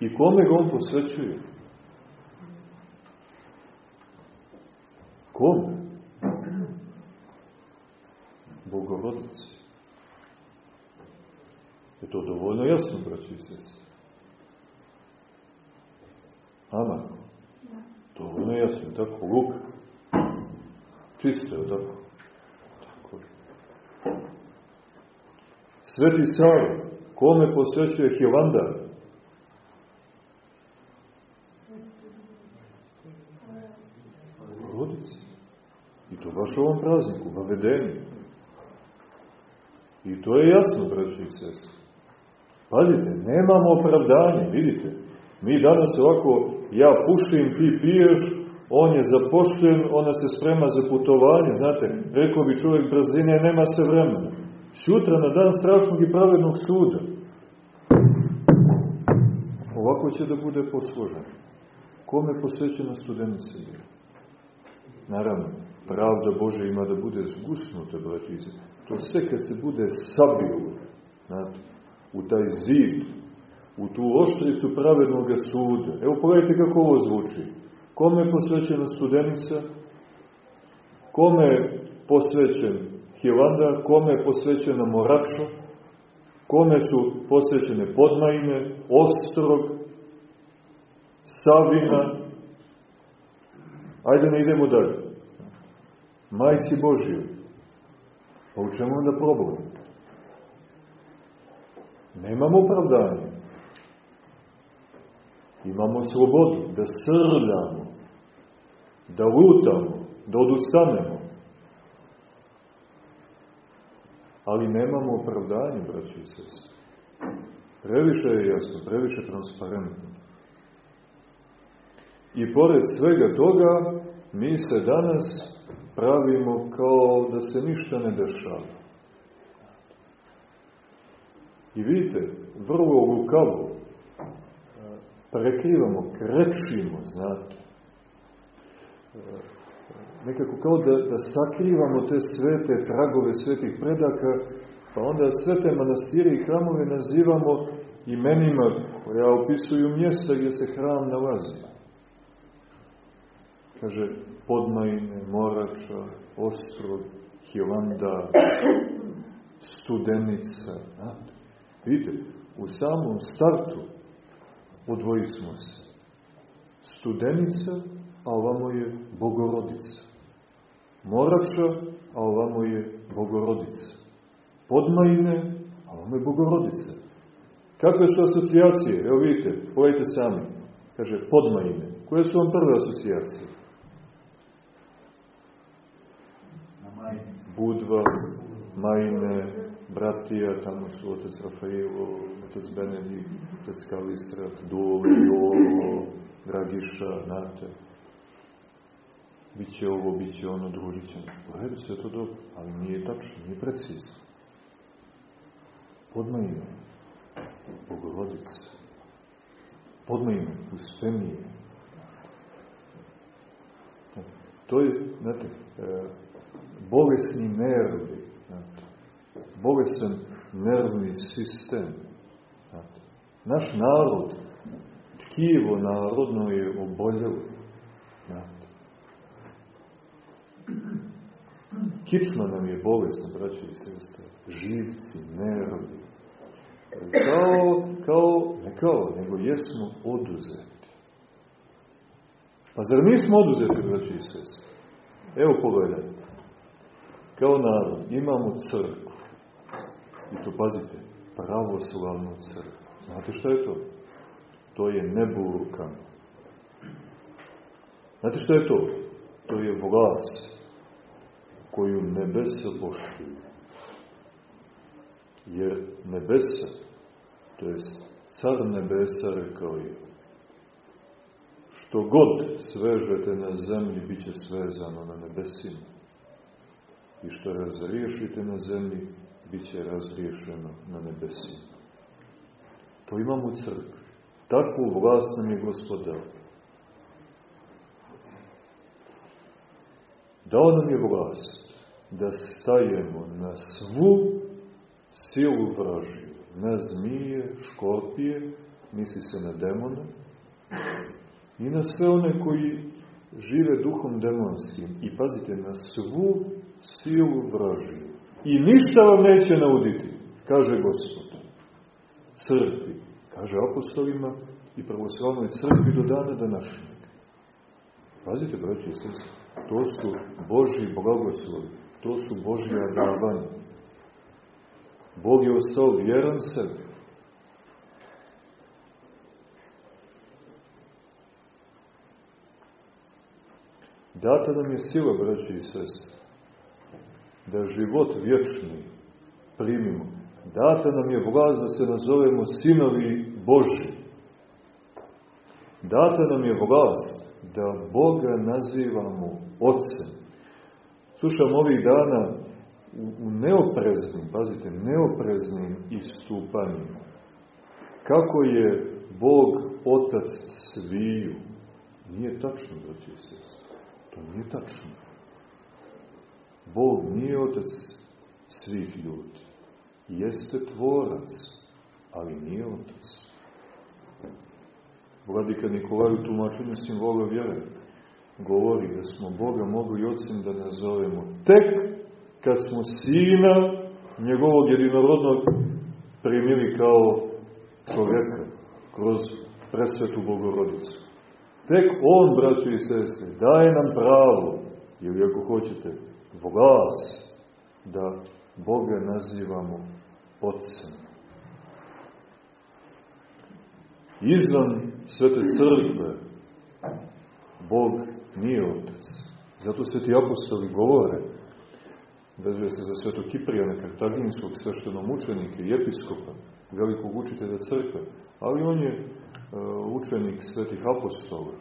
I kome ga on posvećuje? Kome? Bogorodici. Je to dovoljno jasno, braći i sestri? Amen. Dovoljno jasno, tako, luk. Čisto je, tako? Tako. Sveti Sava, kome posvećuje Hilandar? Rodici. I to baš u ovom prazniku, vavedenju. I to je jasno, braći i sestri. Pazite, nemamo opravdanje, vidite. Mi danas ovako ja pušim, ti piješ, on je zapošljen, ona se sprema za putovanje, znate, rekao bi čovjek brzine, nema se vremena. Sutra na dan strašnog i pravednog suda. Ovako će da bude poslužen. Kome posvećena studenica je? Naravno, pravda Bože ima da bude zgusnuta, bratice. To sve kad se bude sabio, znate, u taj zid, u tu oštricu pravednog suda. Evo pogledajte kako ovo zvuči. Kome je posvećena studenica? Kome je posvećen Hilanda? Kome je posvećena Moračo? Kome su posvećene Podmajine, Ostrog, Savina? Ajde ne idemo dalje. Majci Božiju. Pa u čemu onda problem? Nemamo opravdanje. Imamo slobodu da srljamo, da lutamo, da odustanemo. Ali nemamo opravdanje, braći i sestri. Previše je jasno, previše transparentno. I pored svega toga, mi se danas pravimo kao da se ništa ne dešava. I vidite, vrlo lukavo, prekrivamo, krečimo, znate. nekako kao da, da sakrivamo te svete tragove svetih predaka, pa onda sve te manastire i hramove nazivamo imenima koja opisuju mjesta gdje se hram nalazi. Kaže, Podmajine, Morača, Ostrog, Hilanda, Studenica. Znate, vidite, u samom startu odvoji smo se. Studenica, a ovamo je Bogorodica. Morača, a ovamo je Bogorodica. Podmajine, a ovamo je Bogorodica. Kakve su asocijacije? Evo vidite, pogledajte sami. Kaže, Podmajine. Koje su vam prve asocijacije? Budva, Majine, Bratija, tamo su otec Rafailo, otec Benedikt, otec Kalisrat, Dole, Jovo, Dragiša, znate. Biće ovo, biće ono, družit ćemo. U redu to dobro, ali nije tačno, nije precizno. Podmajina, Bogorodica. Podmajina, Uspenije. To je, znate, bolesni nervi, znate, bolesan nervni sistem. Naš narod, tkivo narodno je oboljelo. Znate. Kičma nam je bolesna, braće i sestre. Živci, nervi. Kao, kao, ne kao, nego jesmo oduzeti. Pa zar nismo oduzeti, braće i sestre? Evo pogledajte. Kao narod imamo crkvu. I to pazite, pravoslavnu crkvu. Znate šta je to? To je neburukan. Znate šta je to? To je vlast koju nebesa poštuju. Jer nebesa, to je car nebesa rekao je, što god svežete na zemlji, bit će svezano na nebesima. I što razriješite na zemlji, bit će razriješeno na nebesima. To imamo u crkvi. Takvu vlast nam je gospodar. Dao nam je vlast da stajemo na svu silu vražiju, na zmije, škorpije, misli se na demone, i na sve one koji žive duhom demonskim. I pazite, na svu silu vražiju. I ništa vam neće nauditi, kaže Gospod. Crkvi, kaže apostolima i pravoslavnoj crkvi do dana današnjeg. Pazite, braći i sestri, to su Božji blagoslovi, to su Božja davanja. Bog je ostao vjeran sebi. Data nam je sila, braći i sestri, da život vječni primimo. Data nam je vlast da se nazovemo sinovi Boži. Data nam je vlast da Boga nazivamo Otcem. Slušam ovih dana u neopreznim, pazite, neopreznim istupanjima. Kako je Bog Otac sviju? Nije tačno, braći se. To nije tačno. Bog nije Otac svih ljudi. Jeste tvorac, ali nije Otac. Vladika Nikolaj u tumačenju simbola vjere govori da smo Boga mogli ocem da nazovemo tek kad smo sina njegovog jedinorodnog primili kao čovjeka kroz presvetu Bogorodicu. Tek on, braćo i sestre, daje nam pravo, ili ako hoćete, vlast, da Boga nazivamo Otcem. Izvan svete crkve Bog nije Otec. Zato sveti apostoli govore, vezuje se za sveto Kiprijana, kartaginskog sveštenom učenika i episkopa, velikog učitelja crkve, ali on je uh, učenik svetih apostola,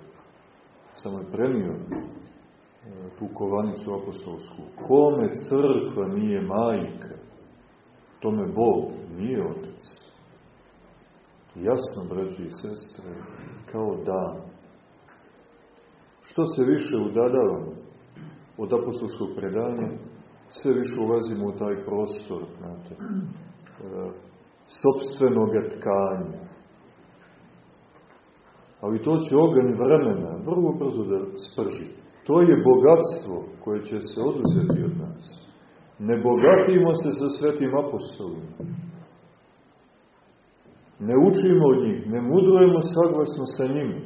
samo je premio uh, tu kovanicu apostolsku. Kome crkva nije majka, tome Bog nije Otec. Jasno, braći i sestre, kao dan. Što se više udadavamo od apostolskog predanja, sve više ulazimo u taj prostor, znate, e, sobstvenog tkanja. Ali to će oganj vremena vrlo brzo da sprži. To je bogatstvo koje će se oduzeti od nas. Ne bogatimo se sa svetim apostolima. Ne učimo od njih, ne mudrujemo saglasno sa njima.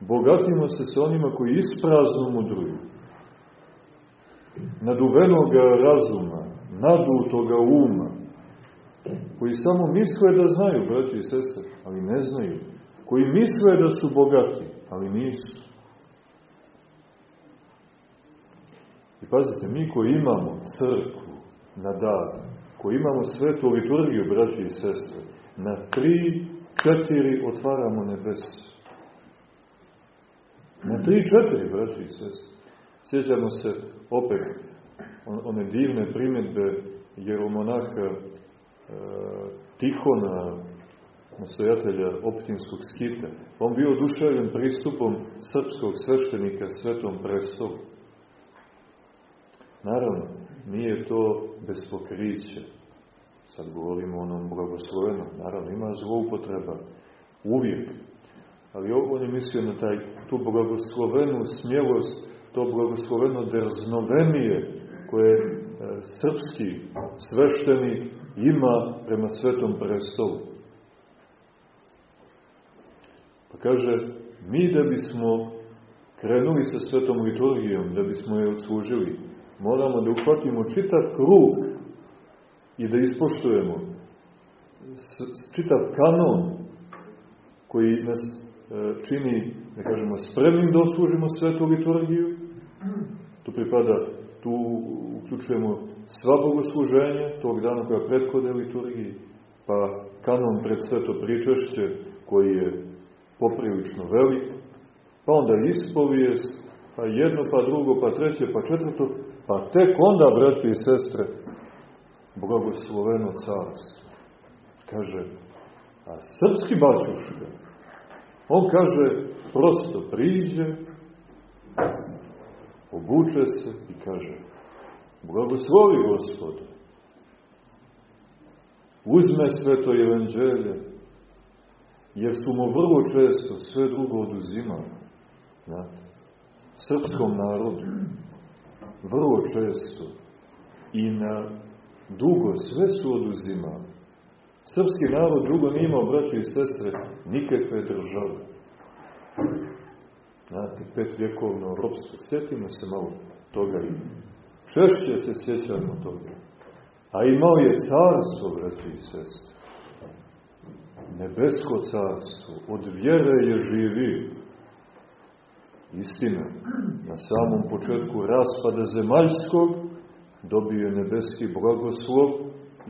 Bogatimo se sa onima koji isprazno mudruju. Naduvenoga razuma, nadutoga uma, koji samo misle da znaju, braći i sestre, ali ne znaju. Koji misle da su bogati, ali nisu. I pazite, mi koji imamo crkvu na dan, koji imamo svetu liturgiju, braći i sestre, na tri, četiri otvaramo nebesu. Na tri, četiri, braći i sestre. Sjećamo se opet one divne primetbe jeromonaha e, Tihona, nastojatelja optinskog skita. On bio oduševljen pristupom srpskog sveštenika svetom prestolu. Naravno, nije to bez pokrića. Sad govorimo o onom blagoslovenom. Naravno, ima zloupotreba. Uvijek. Ali on je mislio na taj, tu blagoslovenu smjelost, to blagosloveno drznovenije koje e, srpski sveštenik ima prema svetom prestolu. Pa kaže, mi da bismo krenuli sa svetom liturgijom, da bismo je odslužili, moramo da uhvatimo čitav krug i da ispoštujemo čitav kanon koji nas e, čini, da kažemo, spremnim da oslužimo svetu liturgiju. Tu pripada, tu uključujemo sva bogosluženja tog dana koja prethode liturgiji, pa kanon pred sveto pričašće koji je poprilično velik, pa onda ispovijest, pa jedno, pa drugo, pa treće, pa četvrto, Pa tek onda, brati i sestre, blagosloveno carstvo. Kaže, a srpski baćuška, on kaže, prosto priđe, obuče se i kaže, blagoslovi gospode, uzme sveto evanđelje, jer su mu vrlo često sve drugo oduzimali, znate, srpskom narodu vrlo često i na dugo sve su oduzimali. Srpski narod dugo nije imao, braći i sestre, nikakve države. Znate, pet vjekovno ropstvo. Sjetimo se malo toga i češće se sjećamo toga. A imao je carstvo, braći i sestre. Nebesko carstvo. Od vjere je živi. Istina, na samom početku raspada zemaljskog dobio je nebeski blagoslov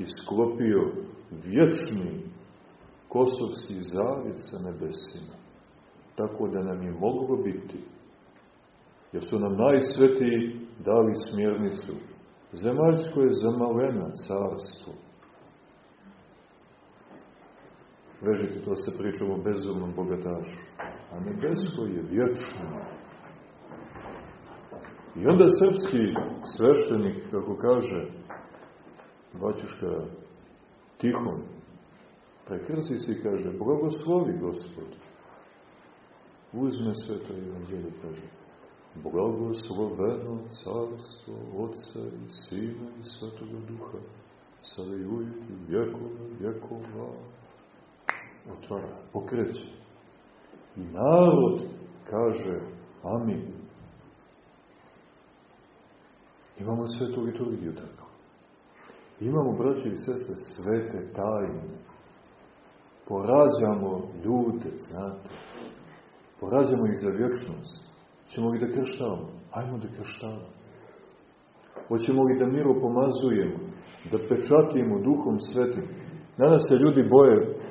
i sklopio vječni kosovski zavjet sa nebesima. Tako da nam je moglo biti, jer su nam najsvetiji dali smjernicu. Zemaljsko je zamalena carstvo. Vežite, to se pričamo o bezumnom bogatašu. A nebesko je vječno. I onda srpski sveštenik, kako kaže baćuška Tihon, prekrsi se i kaže, blagoslovi gospod. Uzme sve to evanđelje, kaže, blagosloveno carstvo Otca i Sina i Svetoga Duha, sada i uvijek i vjekova, vjekova, otvara, pokreće. I narod kaže, amin. Imamo svetu liturgiju tako. Imamo, braće i sestre, svete tajne. Porađamo ljude, znate. Porađamo ih za vječnost. Ćemo li da krštavamo? Ajmo da krštavamo. Hoćemo li da miro pomazujemo? Da pečatimo duhom svetim? Danas se ljudi boje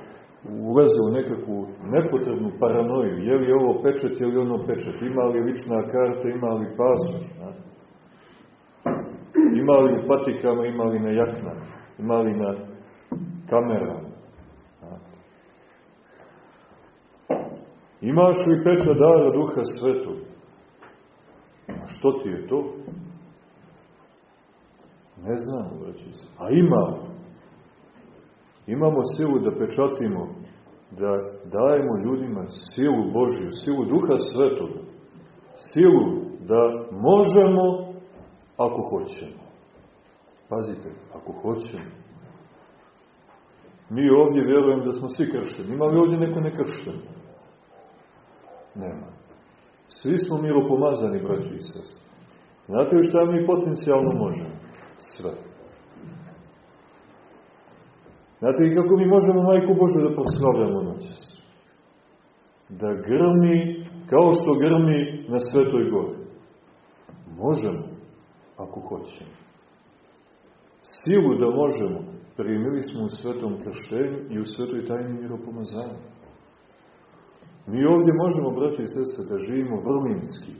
ulaze u nekakvu nepotrebnu paranoju. Je li ovo pečet, je li ono pečet? Ima li lična karta, ima li pasoš? Znate? Imali u patikama, imali na jaknama, imali na kamerama. Imaš li peča dara duha svetog? A što ti je to? Ne znam, braći se. A imamo. Imamo silu da pečatimo, da dajemo ljudima silu Božju, silu duha svetog. Silu da možemo ako hoćemo. Pazite, ako hoćemo. Mi ovdje vjerujem da smo svi kršteni. Ima li ovdje neko nekršten? Nema. Svi smo miropomazani, braći i sestri. Znate li šta mi potencijalno možemo? Sve. Znate li kako mi možemo Majku Božu da proslavljamo noćas? Da grmi kao što grmi na Svetoj gori. Možemo, ako hoćemo. Silu da možemo, primili smo u svetom krštenju i u svetoj tajni miropomazanju. Mi ovdje možemo, braći i sestre, da živimo vrlinski,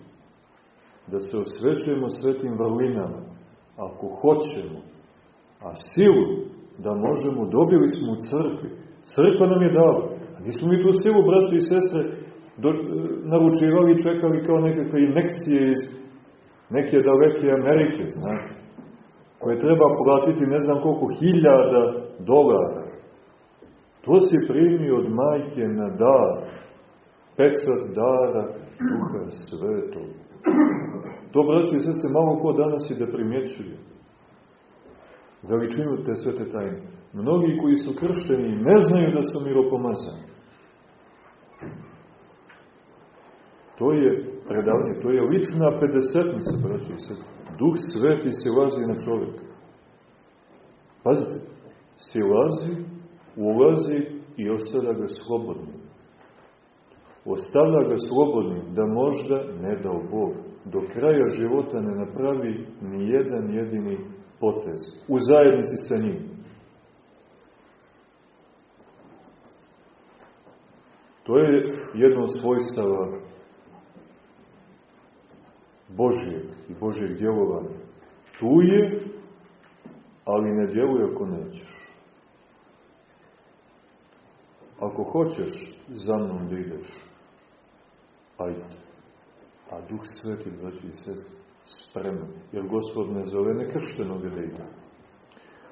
da se osvećujemo svetim vrlinama, ako hoćemo, a silu da možemo, dobili smo u crkvi. Crkva nam je dala. A nismo mi tu silu, braći i sestre, do, naručivali i čekali kao nekakve inekcije iz neke daleke Amerike, znate, koje treba platiti ne znam koliko hiljada dolara. To si primio od majke na dar, pečat dara Duha Svetog. To, braći i sestre, malo ko danas i da primjećuje veličinu te svete tajne. Mnogi koji su kršteni ne znaju da su miropomazani. To je predavanje, to je lična pedesetnica, braći se. Duh sveti se lazi na čovjeka. Pazite, se lazi, ulazi i ostavlja ga slobodnim. Ostavlja ga slobodnim da možda, ne dao Bog, do kraja života ne napravi ni jedan jedini potez u zajednici sa njim. To je jedno svojstava Božijeg i Božijeg djelovanja. Tu je, ali ne djeluje ako nećeš. Ako hoćeš za mnom da ideš, ajde. A Duh Sveti, braći i sestri, spreman. Jer Gospod ne zove nekrštenoga da ide.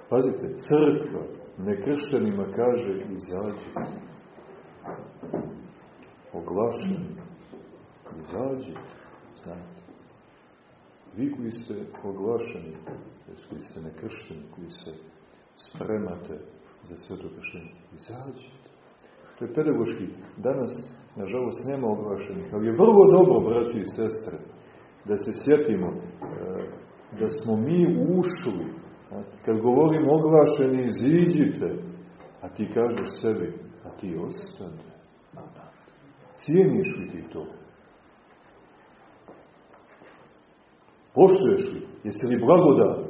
Pazite, crkva nekrštenima kaže izađite. Oglašeni. Izađite. Znate. Vi koji ste oglašeni, koji ste nekršteni, koji se spremate za sveto krštenje, izađite. To je pedagoški. Danas, nažalost, nema oglašenih, ali je vrlo dobro, braći i sestre, da se sjetimo e, da smo mi ušli, kad govorimo oglašeni, iziđite, a ti kažeš sebi, a ti ostane. Cijeniš li ti to? Poštuješ li? Jesi li blagodan?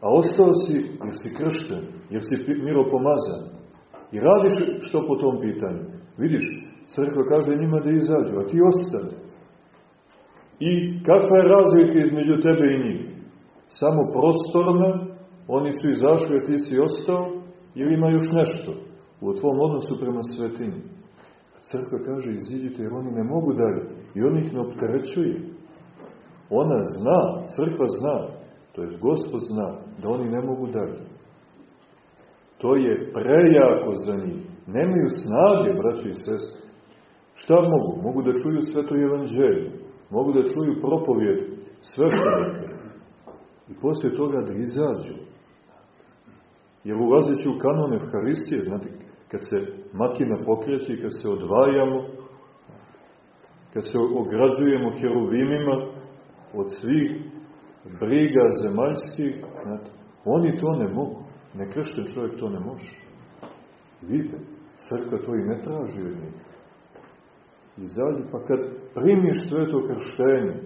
A ostao si, jer si kršten, jer si miropomazan. I radiš što po tom pitanju. Vidiš, crkva kaže njima da izađu, a ti ostane. I kakva je razlika između tebe i njih? Samo prostorna, oni su izašli, a ti si ostao, ili ima još nešto u tvom odnosu prema svetinji? Crkva kaže, iziđite, jer oni ne mogu dalje. I on ih ne opterećuje. Ona zna, crkva zna, to je Gospod zna, da oni ne mogu dalje. To je prejako za njih. Nemaju snage, braći i sestri. Šta mogu? Mogu da čuju sveto evanđelje mogu da čuju propovijed sveštenika i poslije toga da izađu. Jer ulazeći u kanone Euharistije, znate, kad se makina pokreće i kad se odvajamo, kad se ograđujemo heruvimima od svih briga zemaljskih, znate, oni to ne mogu. Nekršten čovjek to ne može. Vidite, crkva to i ne traži od njih izađi, pa kad primiš sveto krštenje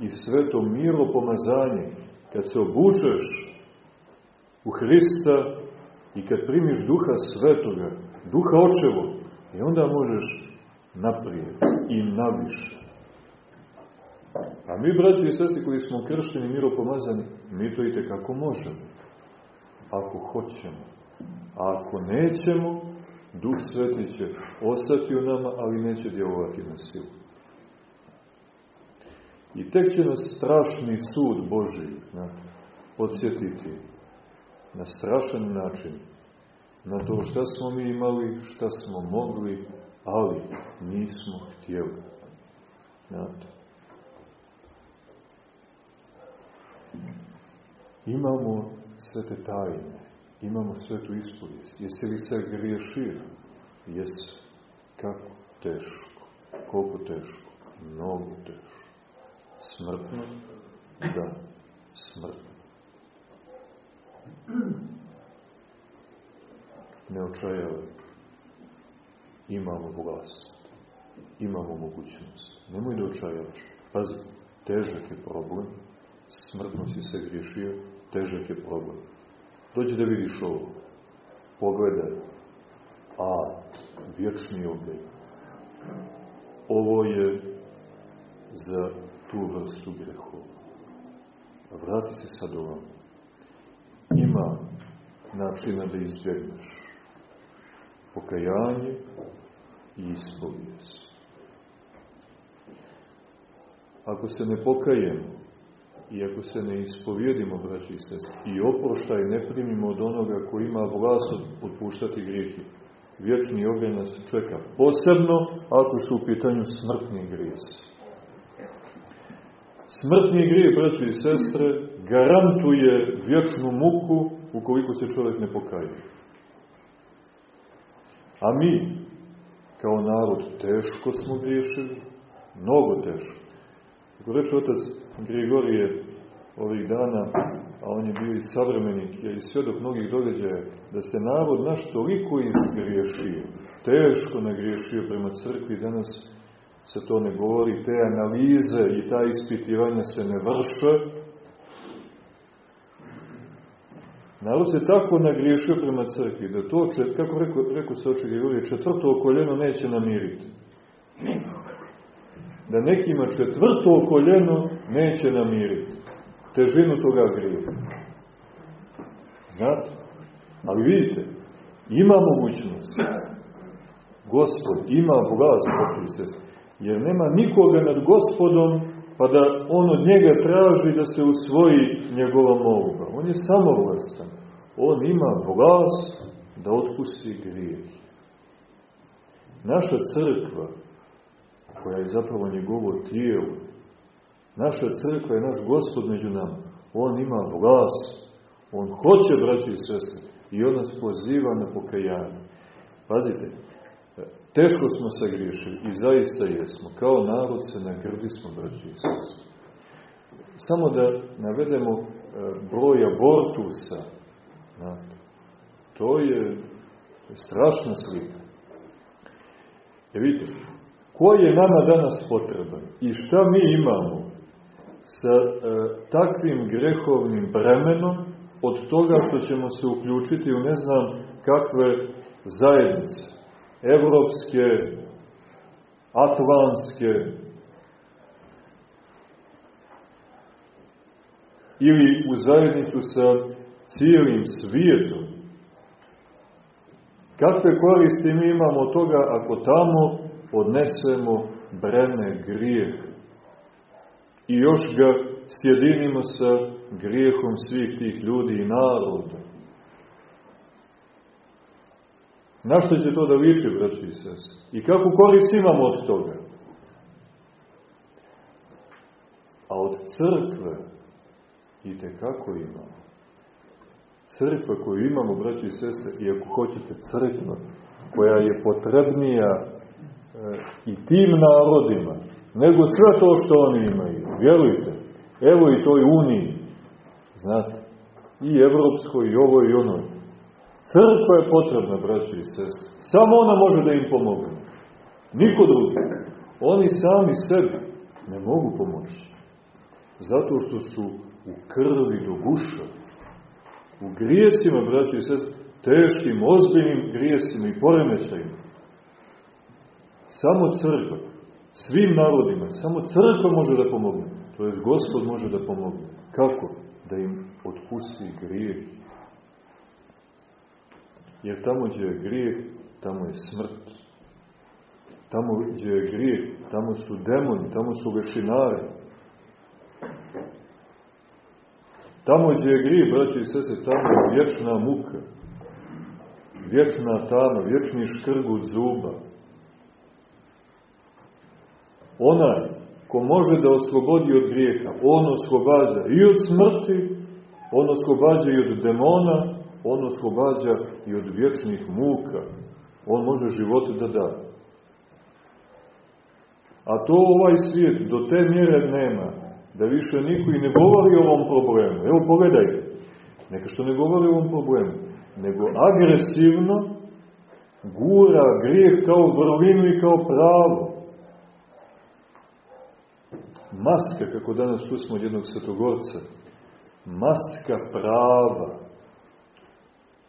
i sveto miro pomazanje, kad se obučeš u Hrista i kad primiš duha svetoga, duha očevo, i onda možeš naprijed i naviše. A mi, brati i sestri koji smo kršteni miro pomazani, mi to i kako možemo. Ako hoćemo. A ako nećemo, Duh Sveti će ostati u nama, ali neće djelovati na silu. I tek će nas strašni sud Boži znate, podsjetiti na strašan način na to šta smo mi imali, šta smo mogli, ali nismo htjeli. Znate. Imamo sve te tajne, imamo svetu ispovijest. Jesi li se griješio? Jesi. Kako? Teško. Koliko teško? Mnogo teško. Smrtno? Da, smrtno. Ne očajavaj. Imamo vlast. Imamo mogućnost. Nemoj da očajavaš. Pazi, težak je problem. Smrtno si se griješio, težak je problem. Dođi da vidiš ovo. Pogledaj. A, vječni ognjen. Ovo je za tu vrstu grehova. Vrati se sad ovom. Ima načina da izbjegneš. Pokajanje i ispovijest. Ako se ne pokajemo, i ako se ne ispovjedimo, braći i sestri, i oproštaj ne primimo od onoga koji ima vlast otpuštati grijehi, vječni ogen nas čeka. Posebno ako su u pitanju smrtni grijesi. Smrtni grijeh, braći i sestre, garantuje vječnu muku ukoliko se čovjek ne pokaje. A mi, kao narod, teško smo griješili, mnogo teško. Kako reče otac Grigorije ovih dana, a on je bio i savremenik, je i svjedok mnogih događaja, da se narod naš toliko izgriješio, teško nagriješio prema crkvi, danas se to ne govori, te analize i ta ispitivanja se ne vrše. Narod se tako nagriješio prema crkvi, da to, kako rekao, rekao se oče Grigorije, četvrto koljeno neće namiriti da nekima četvrto koljeno neće namiriti težinu toga grijeha. Znate? Ali vidite, ima mogućnost. Gospod ima vlast, se, jer nema nikoga nad gospodom, pa da on od njega traži da se usvoji njegova molba. On je samovlastan. On ima vlast da otpusti grijeh. Naša crkva koja je zapravo njegovo tijelo. Naša crkva je naš gospod među nama. On ima vlast. On hoće, braći i sestre, i on nas poziva na pokajanje. Pazite, teško smo se griješili i zaista jesmo. Kao narod se nagrdi smo, braći i sestre. Samo da navedemo e, broj abortusa. To je strašna slika. E vidite, Ko je nama danas potreban i šta mi imamo sa e, takvim grehovnim bremenom od toga što ćemo se uključiti u ne znam kakve zajednice, evropske, atlantske, ili u zajednicu sa cijelim svijetom. Kakve koristi mi imamo toga ako tamo podnesemo breme grijeh i još ga sjedinimo sa grijehom svih tih ljudi i naroda. Na što će to da liči, braći i sest? I kako korist imamo od toga? A od crkve i te kako imamo. Crkva koju imamo, braći i sestre, i ako hoćete crkva, koja je potrebnija i tim narodima, nego sve to što oni imaju. Vjerujte, evo i toj Uniji, znate, i evropskoj, i ovo i ono. Crkva je potrebna, braći i sestri. Samo ona može da im pomogne. Niko drugi. Oni sami sebi ne mogu pomoći. Zato što su u krvi do guša. U grijesima, braći i sestri, teškim, ozbiljnim grijesima i poremećajima. Samo crkva, svim narodima, samo crkva može da pomogne. To je Gospod može da pomogne. Kako? Da im otpusti grijeh. Jer tamo gdje je grijeh, tamo je smrt. Tamo gdje je grijeh, tamo su demoni, tamo su vešinari. Tamo gdje je grijeh, braći i sese, tamo je vječna muka, vječna tama, vječni škrgut zuba. Onaj ko može da oslobodi od grijeha, on oslobađa i od smrti, on oslobađa i od demona, on oslobađa i od vječnih muka. On može život da da. A to ovaj svijet do te mjere nema, da više niko i ne govori o ovom problemu. Evo pogledajte, neka što ne govori o ovom problemu, nego agresivno gura grijeh kao vrlinu i kao pravo maska, kako danas čusmo od jednog svetogorca, maska prava.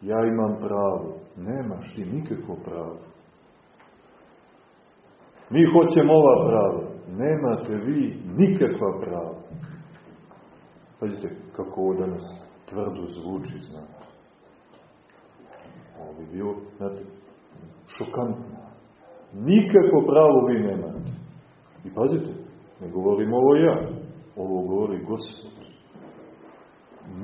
Ja imam pravo. Nemaš ti nikakvo pravo. Mi hoćemo ova prava. Nemate vi nikakva prava. Pazite kako ovo danas tvrdo zvuči, znate. Ovo bi bilo, znate, šokantno. Nikakvo pravo vi nemate. I pazite, Ne govorim ovo ja, ovo govori Gospod.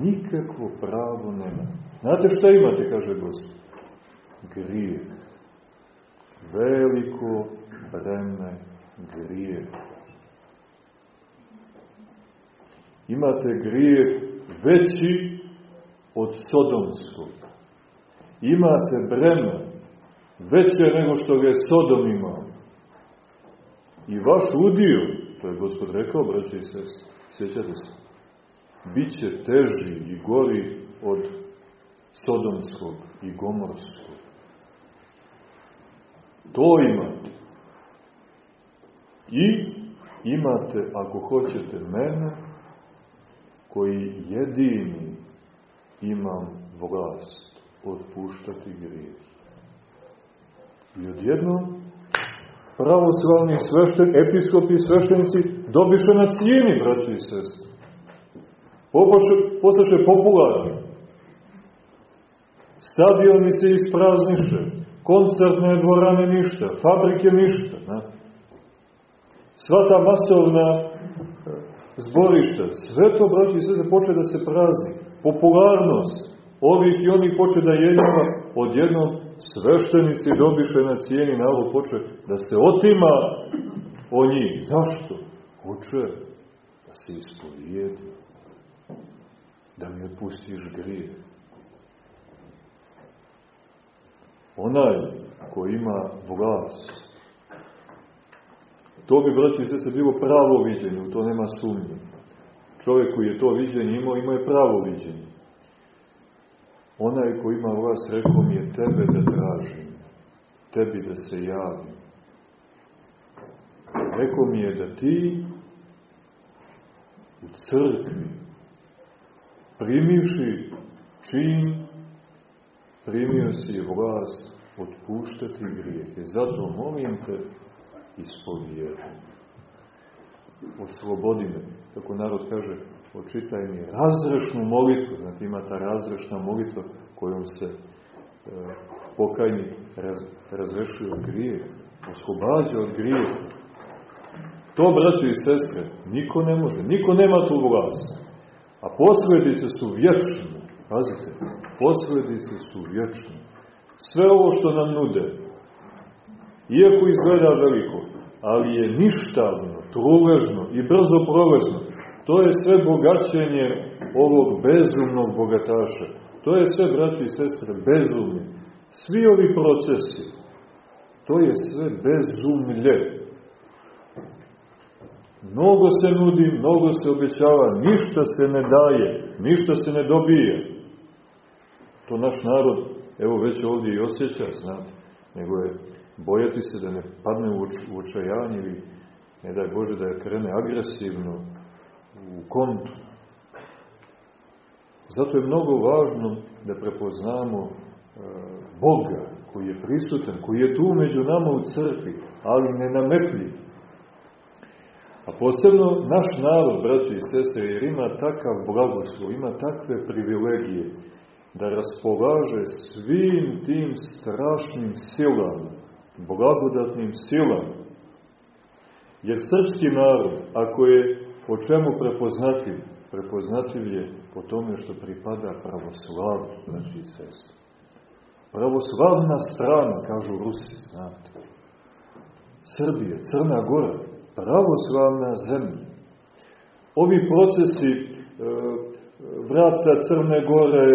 Nikakvo pravo nema. Znate šta imate, kaže Gospod? Grijeh. Veliko breme grijeh. Imate grijeh veći od Sodomskog. Imate breme veće nego što ga je Sodom imao. I vaš udio To je Gospod rekao, braće i sest, sjećate se. Biće teži i gori od Sodomskog i Gomorskog. To imate. I imate, ako hoćete, mene, koji jedini imam vlast otpuštati grijeh. I odjednom pravoslavni svešten, episkopi i sveštenici dobiše na cijeni, braći i sestri. Postaše popularni. Stadioni se isprazniše, koncertne dvorane ništa, fabrike ništa. Ne? Sva ta masovna e, zborišta, sve to, braći i sestre, poče da se prazni. Popularnost ovih i onih poče da jednjava odjednom sveštenici dobiše na cijeni narod poče da se otima o njih. Zašto? Hoće da se ispovijedi. Da mi otpustiš grije. Onaj ko ima vlast, to bi, braći i sese, bilo pravo viđenje, u to nema sumnje. Čovjek koji je to viđenje imao, imao je pravo viđenje. Onaj ko ima vas, rekao mi je tebe da tražim, tebi da se javim. Rekao mi je da ti u crkvi, primivši čin, primio si vlast otpuštati grijehe. Zato molim te, ispovijedi. Oslobodi me, kako narod kaže, očitaj mi razrešnu molitvu, znači ima ta razrešna molitva kojom se e, pokajnik raz, razrešuje od grije, oslobađa od grije. To, braći i sestre, niko ne može, niko nema tu vlast. A posledice su vječne, pazite, posledice su vječne. Sve ovo što nam nude, iako izgleda veliko, ali je ništavno, truležno i brzo prolezno, To je sve bogaćenje ovog bezumnog bogataša. To je sve, brati i sestre, bezumni. Svi ovi procesi, to je sve bezumlje. Mnogo se nudi, mnogo se obećava, ništa se ne daje, ništa se ne dobije. To naš narod, evo već ovdje i osjeća, znate, nego je bojati se da ne padne u očajanje ili ne daj Bože da je krene agresivno u kontu. Zato je mnogo važno da prepoznamo e, Boga koji je prisutan, koji je tu među nama u crkvi, ali ne nametljiv. A posebno naš narod, braći i sestre, jer ima takav blagoslov, ima takve privilegije, da raspolaže svim tim strašnim silama, blagodatnim silama. Jer srpski narod, ako je po čemu prepoznativ, prepoznativ je po tome što pripada pravoslavu, znači sestri. Pravoslavna strana, kažu Rusi, znate. Srbije, Crna Gora, pravoslavna zemlja. Ovi procesi e, vrata Crne Gore,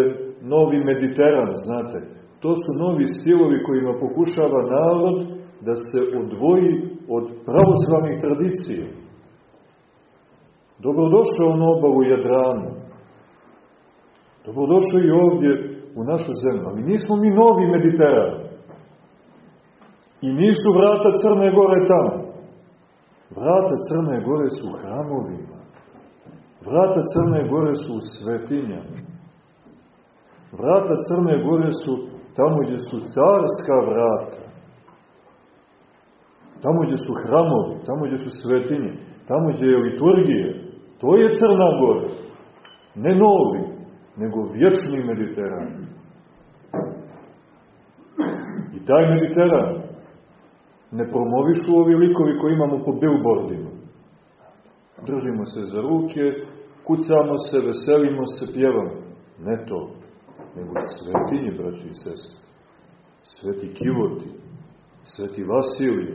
novi Mediteran, znate, to su novi stilovi kojima pokušava narod da se odvoji od pravoslavnih tradicija. Dobrodošao na obavu Jadranu. Dobrodošao i ovdje u našu zemlju. Ali nismo mi novi Mediteran. I nisu vrata Crne Gore tamo. Vrata Crne Gore su hramovima. Vrata Crne Gore su u svetinjama. Vrata Crne Gore su tamo gdje su carska vrata. Tamo gdje su hramovi, tamo gdje su svetinje, tamo gdje je liturgija. To je Crna Gora. Ne novi, nego vječni Mediteran. I taj Mediteran ne promovišu ovi likovi koji imamo po billboardima. Držimo se za ruke, kucamo se, veselimo se, pjevamo. Ne to, nego svetinje, braći i sestri. Sveti Kivoti, Sveti Vasilije.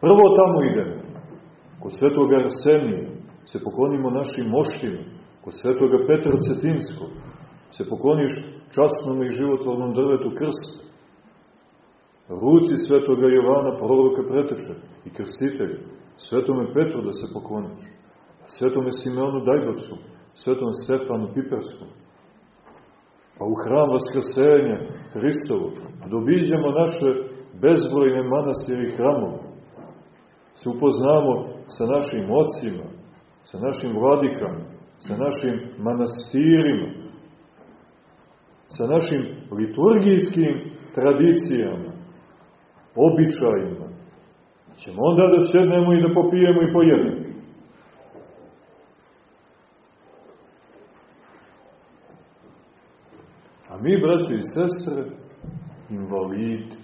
Prvo tamo idemo, kod svetoga Arsenija, se poklonimo našim moštima, kod svetoga Petra Cetinskog, se pokloniš častnom i životvornom drvetu krsta, ruci svetoga Jovana, proroka preteče i krstitelja, svetome Petru da se pokloniš, svetome Simeonu Dajbovcu, svetom Stefanu Piperskom, pa u hram Vaskrsenja Hristovu, da obiđemo naše bezbrojne manastire i hramove, se upoznamo sa našim ocima, sa našim vladikama, sa našim manastirima, sa našim liturgijskim tradicijama, običajima. Ćemo onda da sjednemo i da popijemo i pojedemo. A mi, braći i sestre, invalidi,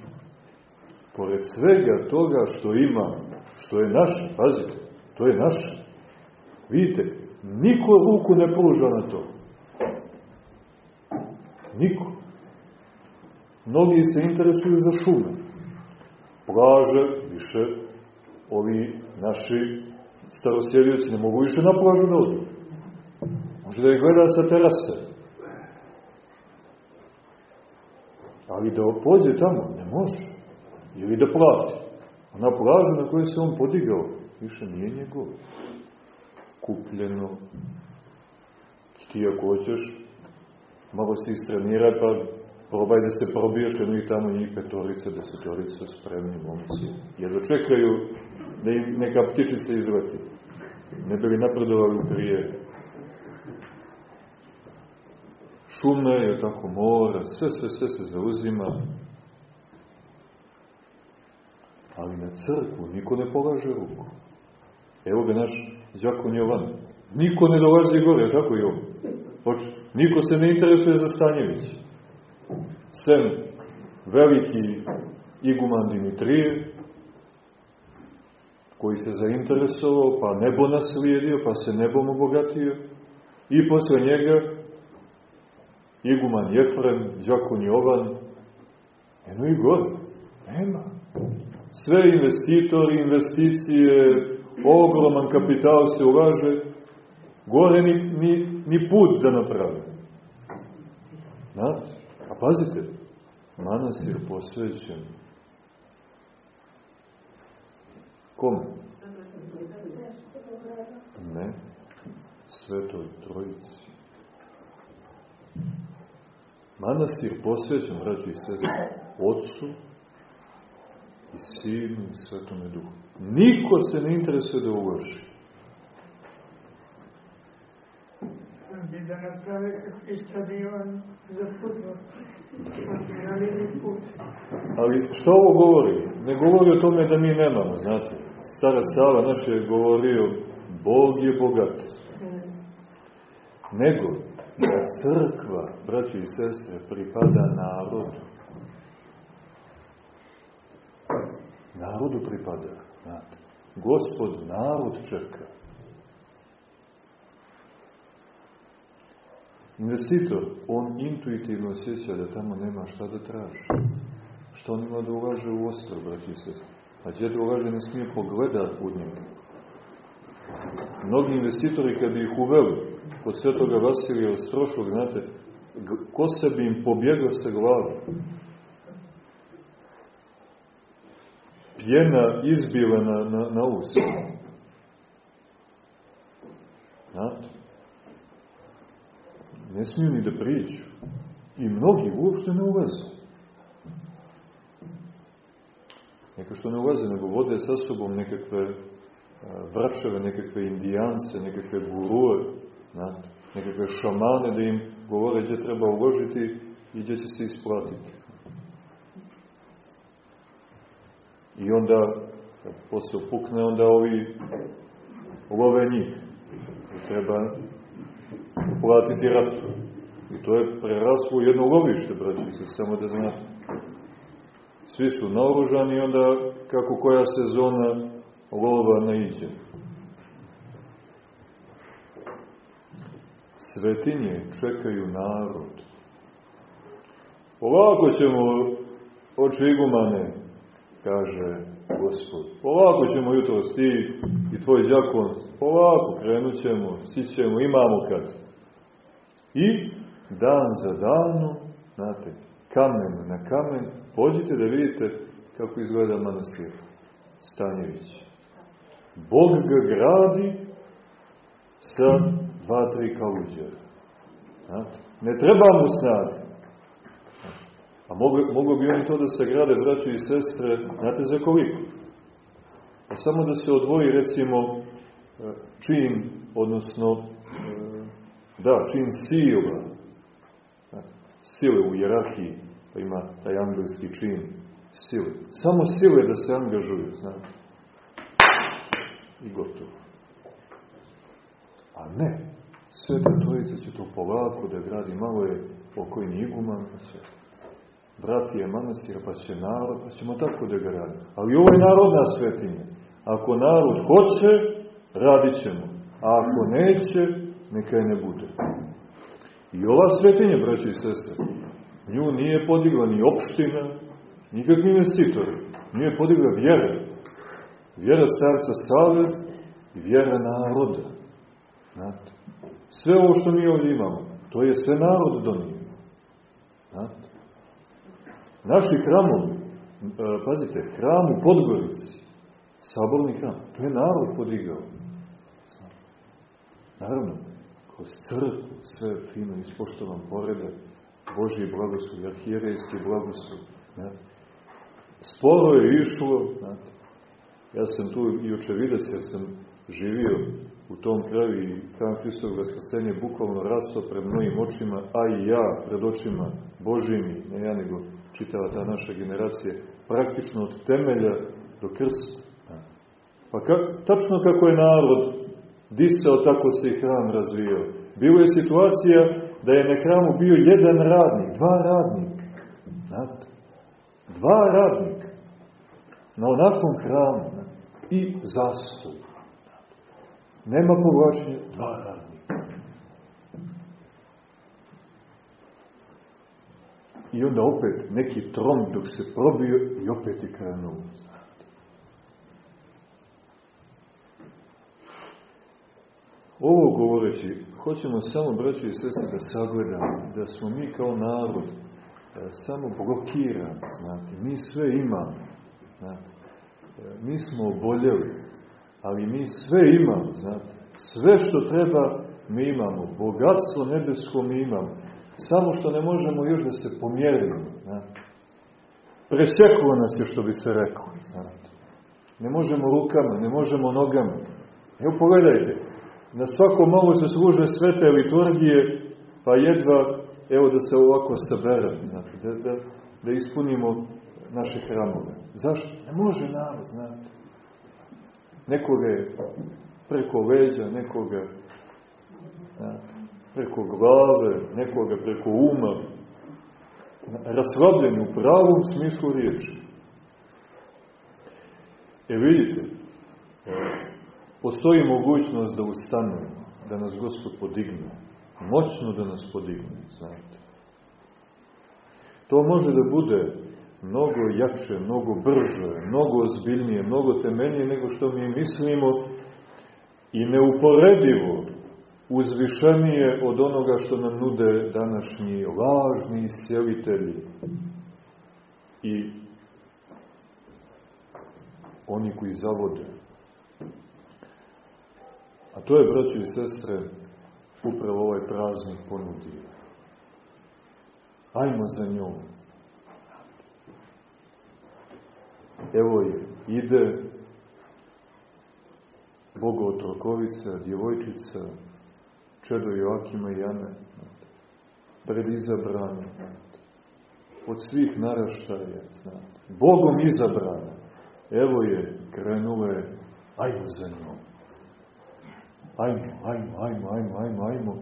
pored svega toga što imamo, što je naše, pazite, to je naše. Vidite, niko ruku ne pruža na to. Niko. Mnogi se interesuju za šume. Plaže, više, ovi naši starosjeljici ne mogu više na plažu da odu. Može da je gleda sa terase. Ali da pođe tamo, ne može. Ili da plati. A na plažu na kojoj se on podigao, više nije njegov. Kupljeno. Ti ako hoćeš, malo se istreniraj, pa probaj da se probiješ, jedno i tamo njih petorica, desetorica, spremni momci. Jer čekaju da im neka ptičica izleti. Ne bi li napredovali prije. Šume, je tako mora, sve, sve, sve se zauzima. Ali na crkvu niko ne polaže ruku. Evo ga naš Đakon Jovan. Niko ne dolazi gore, tako je ovo. Hoće. Niko se ne interesuje za Stanjević. Sem veliki iguman Dimitrije, koji se zainteresovao, pa nebo naslijedio, pa se nebom obogatio, i posle njega iguman Jefrem, Đakon Jovan, eno i gore. Nema. Sve investitori, investicije, ogroman kapital se ulaže, gore ni, ni, ni put da naprave. Znate? A pazite, manastir posvećen. Kome? Ne. Svetoj Trojici. Manastir posvećen, braći i sestri, Otcu i Sinu i Svetome Duhu. Niko se ne interesuje da uloži. bi da naprave kakvi stadion za futbol. Ali što ovo govori? Ne govori o tome da mi nemamo, znate. Stara Sava naš je govorio, Bog je bogat. Nego, da crkva, braći i sestre, pripada narodu. Narodu pripada, znate. Gospod narod čeka. Investitor, on intuitivno osjeća da tamo nema šta da traži. Što on ima da ulaže u ostrov, braći sestri? A gdje da ulaže ne smije pogledat u njega. Mnogi investitori kad bi ih uveli kod svetoga Vasilija Ostroškog, znate, kosa bi im pobjegao sa glave. Pjena izbila na, na, na usta. Znate? Ne smiju ni da priđu. I mnogi uopšte ne uvezu. Neka što ne ulaze, nego vode sa sobom nekakve vračeve, nekakve indijance, nekakve gurue, znate, nekakve šamane da im govore gdje treba uložiti i gdje će se isplatiti. I onda, kad posao pukne, onda ovi love njih. I treba platiti ratu. I to je preraslo jedno lovište, braći, samo da znate. Svi su naoružani i onda kako koja sezona lova naiđe. Svetinje čekaju narod. Ovako ćemo, oče igumane, kaže Gospod. Ovako ćemo jutro ti i tvoj džakon, ovako krenut ćemo, sićemo, imamo kad. I dan za danom, znate, kamen na kamen, Pođite da vidite kako izgleda manastir Stanjević. Bog ga gradi sa dva, tri kaluđera. Ne treba mu snage. A mogo, mogo bi oni to da se grade, braći i sestre, znate za koliko? A samo da se odvoji, recimo, čin, odnosno, da, čin sila. Sile u jerarhiji pa ima taj angelski čin sile. Samo sile da se angažuju, znate. I gotovo. A ne, Sveta Trojica će to polako da gradi, malo je pokojni iguman, će bratije manastira, pa će narod, pa ćemo tako da ga radi. Ali ovo je narodna svetinja. Ako narod hoće, radit ćemo. A ako neće, neka je ne bude. I ova svetinja, braći i sestre, Nju nije podigla ni opština, nikakvi investitori. Nju je podigla vjera. Vjera starca Save i vjera naroda. Znate? Sve ovo što mi ovdje imamo, to je sve narod donio. Znate? Naši hramovi, e, pazite, hram u Podgorici, saborni hram, to je narod podigao. Naravno, kroz crkvu, sve fino ispoštovan poredak, Božji blagoslov, arhijerejski blagoslov. Ne? Sporo je išlo, znate. Ja sam tu i očevidac, jer sam živio u tom kraju i kao Hristog vaskrsenje bukvalno rasto pred mojim očima, a i ja pred očima Božijimi, ne ja nego čitava ta naša generacija, praktično od temelja do krsta. Pa ka, tačno kako je narod disao, tako se i hram razvijao. Bilo je situacija da je na hramu bio jedan radnik, dva radnika. Znate? Dva radnika. Na onakvom hramu. I zastoj. Nema povlačenja, dva radnika. I onda opet neki trom dok se probio i opet je krenuo. Ovo govoreći, hoćemo samo, braći i sese, da sagledamo, da smo mi kao narod e, samo blokirani, znate, mi sve imamo, znate, e, mi smo oboljeli, ali mi sve imamo, znate, sve što treba mi imamo, bogatstvo nebesko mi imamo, samo što ne možemo još da se pomjerimo, znate. Preseklo nas je što bi se reklo, znate. Ne možemo rukama, ne možemo nogama. Evo pogledajte, na svako malo se služe svete liturgije, pa jedva, evo da se ovako sabere, znači, da, da, da ispunimo naše hramove. Zašto? Ne može narod, znate. Nekoga je preko leđa, nekoga, znate. preko glave, nekoga preko uma, raslavljeni u pravom smislu riječi. E vidite, postoji mogućnost da ustanemo, da nas Gospod podigne, moćno da nas podigne, znate. To može da bude mnogo jače, mnogo brže, mnogo ozbiljnije, mnogo temeljnije nego što mi mislimo i neuporedivo uzvišenije od onoga što nam nude današnji lažni iscelitelji i oni koji zavode. A to je, braći i sestre, upravo ovaj praznik ponudio. Ajmo za njom. Evo je, ide Bogotrokovica, djevojčica, čedo Joakima i Jane, pred od svih naraštaja, Bogom izabrane, evo je, krenule, ajmo za njom. Ajmo, ajmo, ajmo, ajmo, ajmo, ajmo.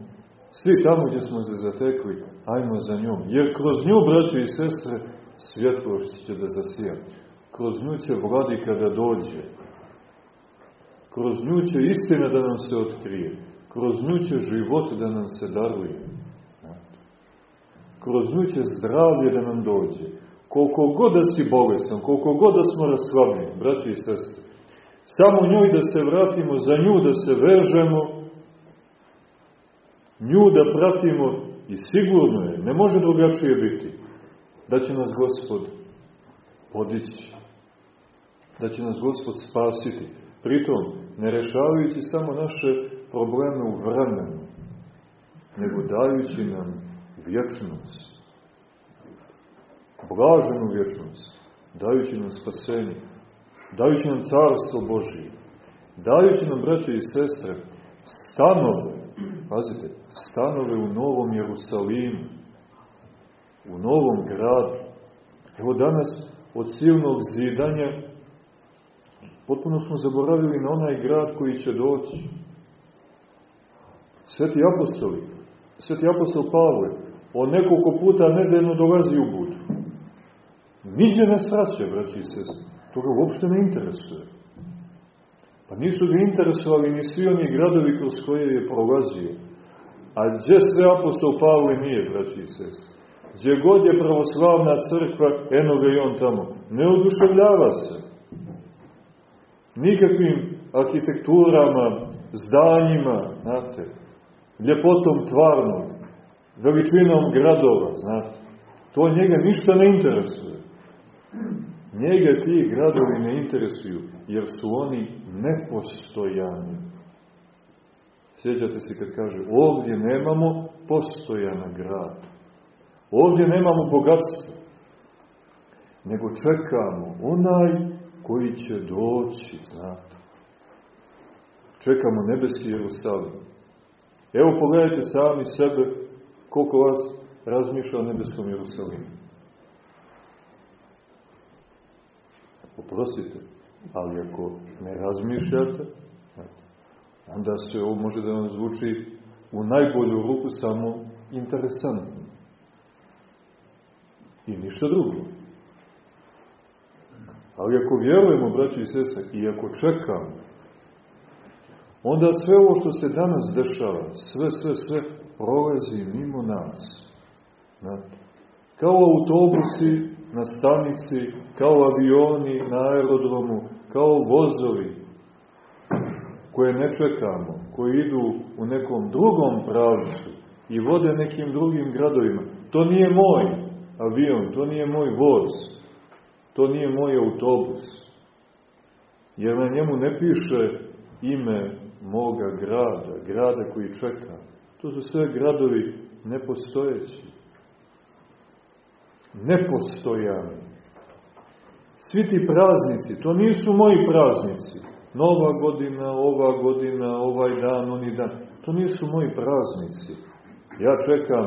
Svi tamo gdje smo se zatekli, ajmo za njom. Jer kroz nju, braći i sestre, svjetlošć će da zasija. Kroz nju će vladika da dođe. Kroz nju će istina da nam se otkrije. Kroz nju će život da nam se daruje. Kroz nju će zdravlje da nam dođe. Koliko god da si bolesan, koliko god da smo raslavljeni, braći i sestre, samo njoj da se vratimo, za nju da se vežemo, nju da pratimo i sigurno je, ne može drugačije biti, da će nas Gospod podići, da će nas Gospod spasiti, pritom ne rešavajući samo naše probleme u vremenu, nego dajući nam vječnost, blaženu vječnost, dajući nam spasenje, dajući nam carstvo Božije, dajući nam, braće i sestre, stanove, pazite, stanove u Novom Jerusalimu, u Novom gradu. Evo danas, od silnog zidanja, potpuno smo zaboravili na onaj grad koji će doći. Sveti apostoli, sveti apostol Pavle, on nekoliko puta nedeljno dolazi u budu. Niđe ne straće, braći i. To ga uopšte ne interesuje. Pa nisu ga interesovali ni svi oni gradovi kroz koje je prolazio. A gdje sve apostol Pavle nije, braći i sestri? Gdje god je pravoslavna crkva, eno ga i on tamo. Ne oduševljava se. Nikakvim arhitekturama, zdanjima, znate, ljepotom tvarnog, veličinom gradova, znate. To njega ništa ne interesuje. Njega ti gradovi ne interesuju, jer su oni nepostojani. Sjećate se kad kaže, ovdje nemamo postojana grad. Ovdje nemamo bogatstvo. Nego čekamo onaj koji će doći, znate. Čekamo nebeski Jerusalim. Evo pogledajte sami sebe koliko vas razmišlja o nebeskom Jerusalimu. Oprostite, ali ako ne razmišljate, onda se ovo može da vam zvuči u najbolju ruku samo interesantno. I ništa drugo. Ali ako vjerujemo, braći i sese, i ako čekamo, onda sve ovo što se danas dešava, sve, sve, sve prolazi mimo nas. Znate, kao autobusi na stanici, kao avioni na aerodromu, kao vozovi koje ne čekamo, koji idu u nekom drugom pravcu i vode nekim drugim gradovima. To nije moj avion, to nije moj voz, to nije moj autobus. Jer na njemu ne piše ime moga grada, grada koji čeka. To su sve gradovi nepostojeći. Nepostojani. Svi ti praznici, to nisu moji praznici. Nova godina, ova godina, ovaj dan, oni dan. To nisu moji praznici. Ja čekam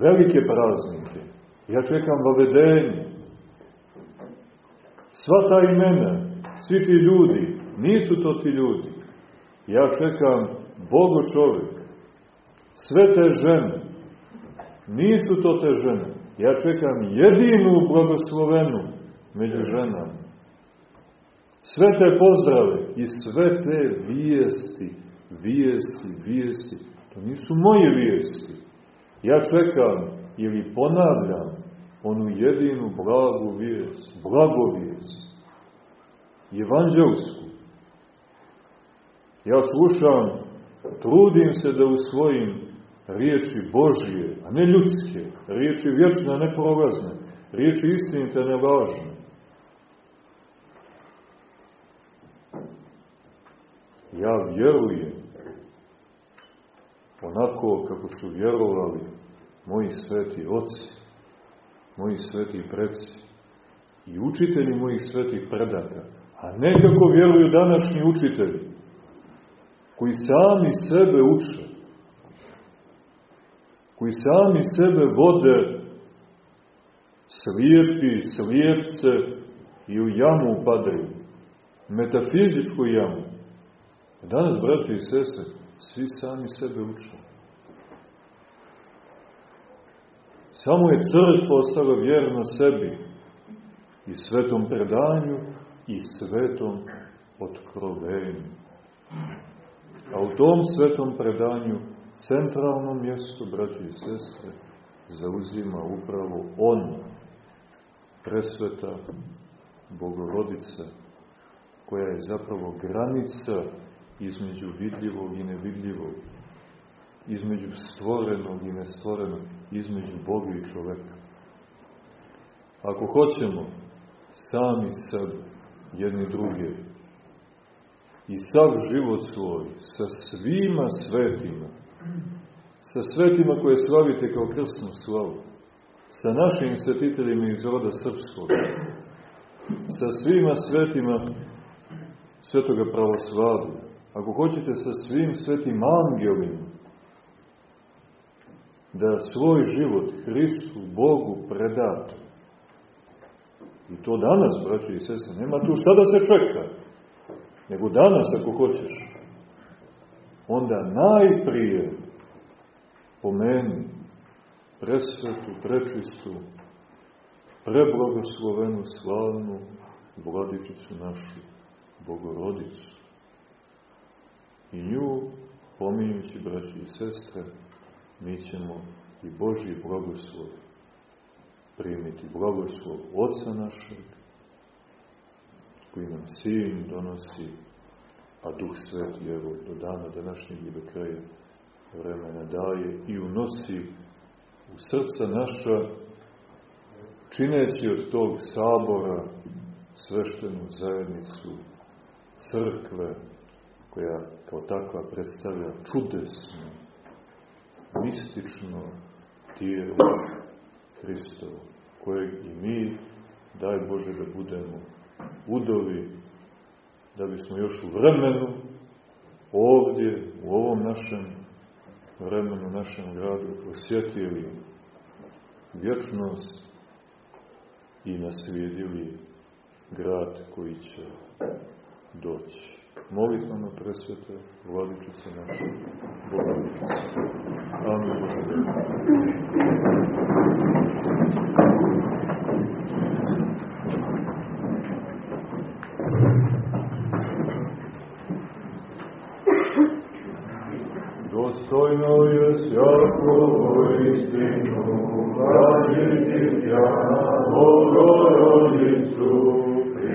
velike praznike. Ja čekam vavedenje. Sva ta imena, svi ti ljudi, nisu to ti ljudi. Ja čekam Bogo čovjek. Sve te žene, nisu to te žene. Ja čekam jedinu blagoslovenu među ženama. Sve te pozdrave i sve te vijesti, vijesti, vijesti, to nisu moje vijesti. Ja čekam ili ponavljam onu jedinu blagu vijest, blagovijest, evanđelsku. Ja slušam, trudim se da usvojim riječi Božije, a ne ljudske, riječi vječne, ne prolazne, riječi istinite, ne važne. Ja vjerujem onako kako su vjerovali moji sveti oci, moji sveti predsi i učitelji mojih svetih predaka, a ne kako vjeruju današnji učitelji, koji sami sebe uče, koji sami sebe vode slijepi, slijepce i u jamu upadaju, metafizičku jamu. Danas, braći i sestre, svi sami sebe uče. Samo je crkva ostala vjerna sebi i svetom predanju i svetom otkrovenju. A u tom svetom predanju centralno mjesto, braći i sestre, zauzima upravo on, presveta Bogorodica, koja je zapravo granica između vidljivog i nevidljivog, između stvorenog i nestvorenog, između Boga i čoveka. Ako hoćemo sami sebe, jedni druge, i sav život svoj, sa svima svetima, sa svetima koje slavite kao krstnu slavu, sa našim svetiteljima iz roda srpskog, sa svima svetima svetoga pravoslavlja, ako hoćete sa svim svetim angelima, da svoj život Hristu, Bogu predate. I to danas, braći i sese, nema tu šta da se čeka, nego danas ako hoćeš. Onda najprije pomeni presvetu, prečistu, preblagoslovenu, slavnu vladičicu našu, Bogorodicu. I nju, pominjući braći i sestre, mi ćemo i Božji blagoslov primiti blagoslov Otca našeg, koji nam Sin donosi, a Duh Sveti, evo, do dana današnjeg i do kraja vremena daje i unosi u srca naša, čineći od tog sabora sveštenu zajednicu crkve, koja kao takva predstavlja čudesno, mistično tijelo Hristovo, kojeg i mi, daj Bože da budemo udovi, da bismo još u vremenu, ovdje, u ovom našem vremenu, našem gradu, osjetili vječnost i naslijedili grad koji će doći molitvama presvete vladičice naše Bogorodice. Amin Bože. Dostojno je svjakovo istinu, hladiti tja Bogorodicu,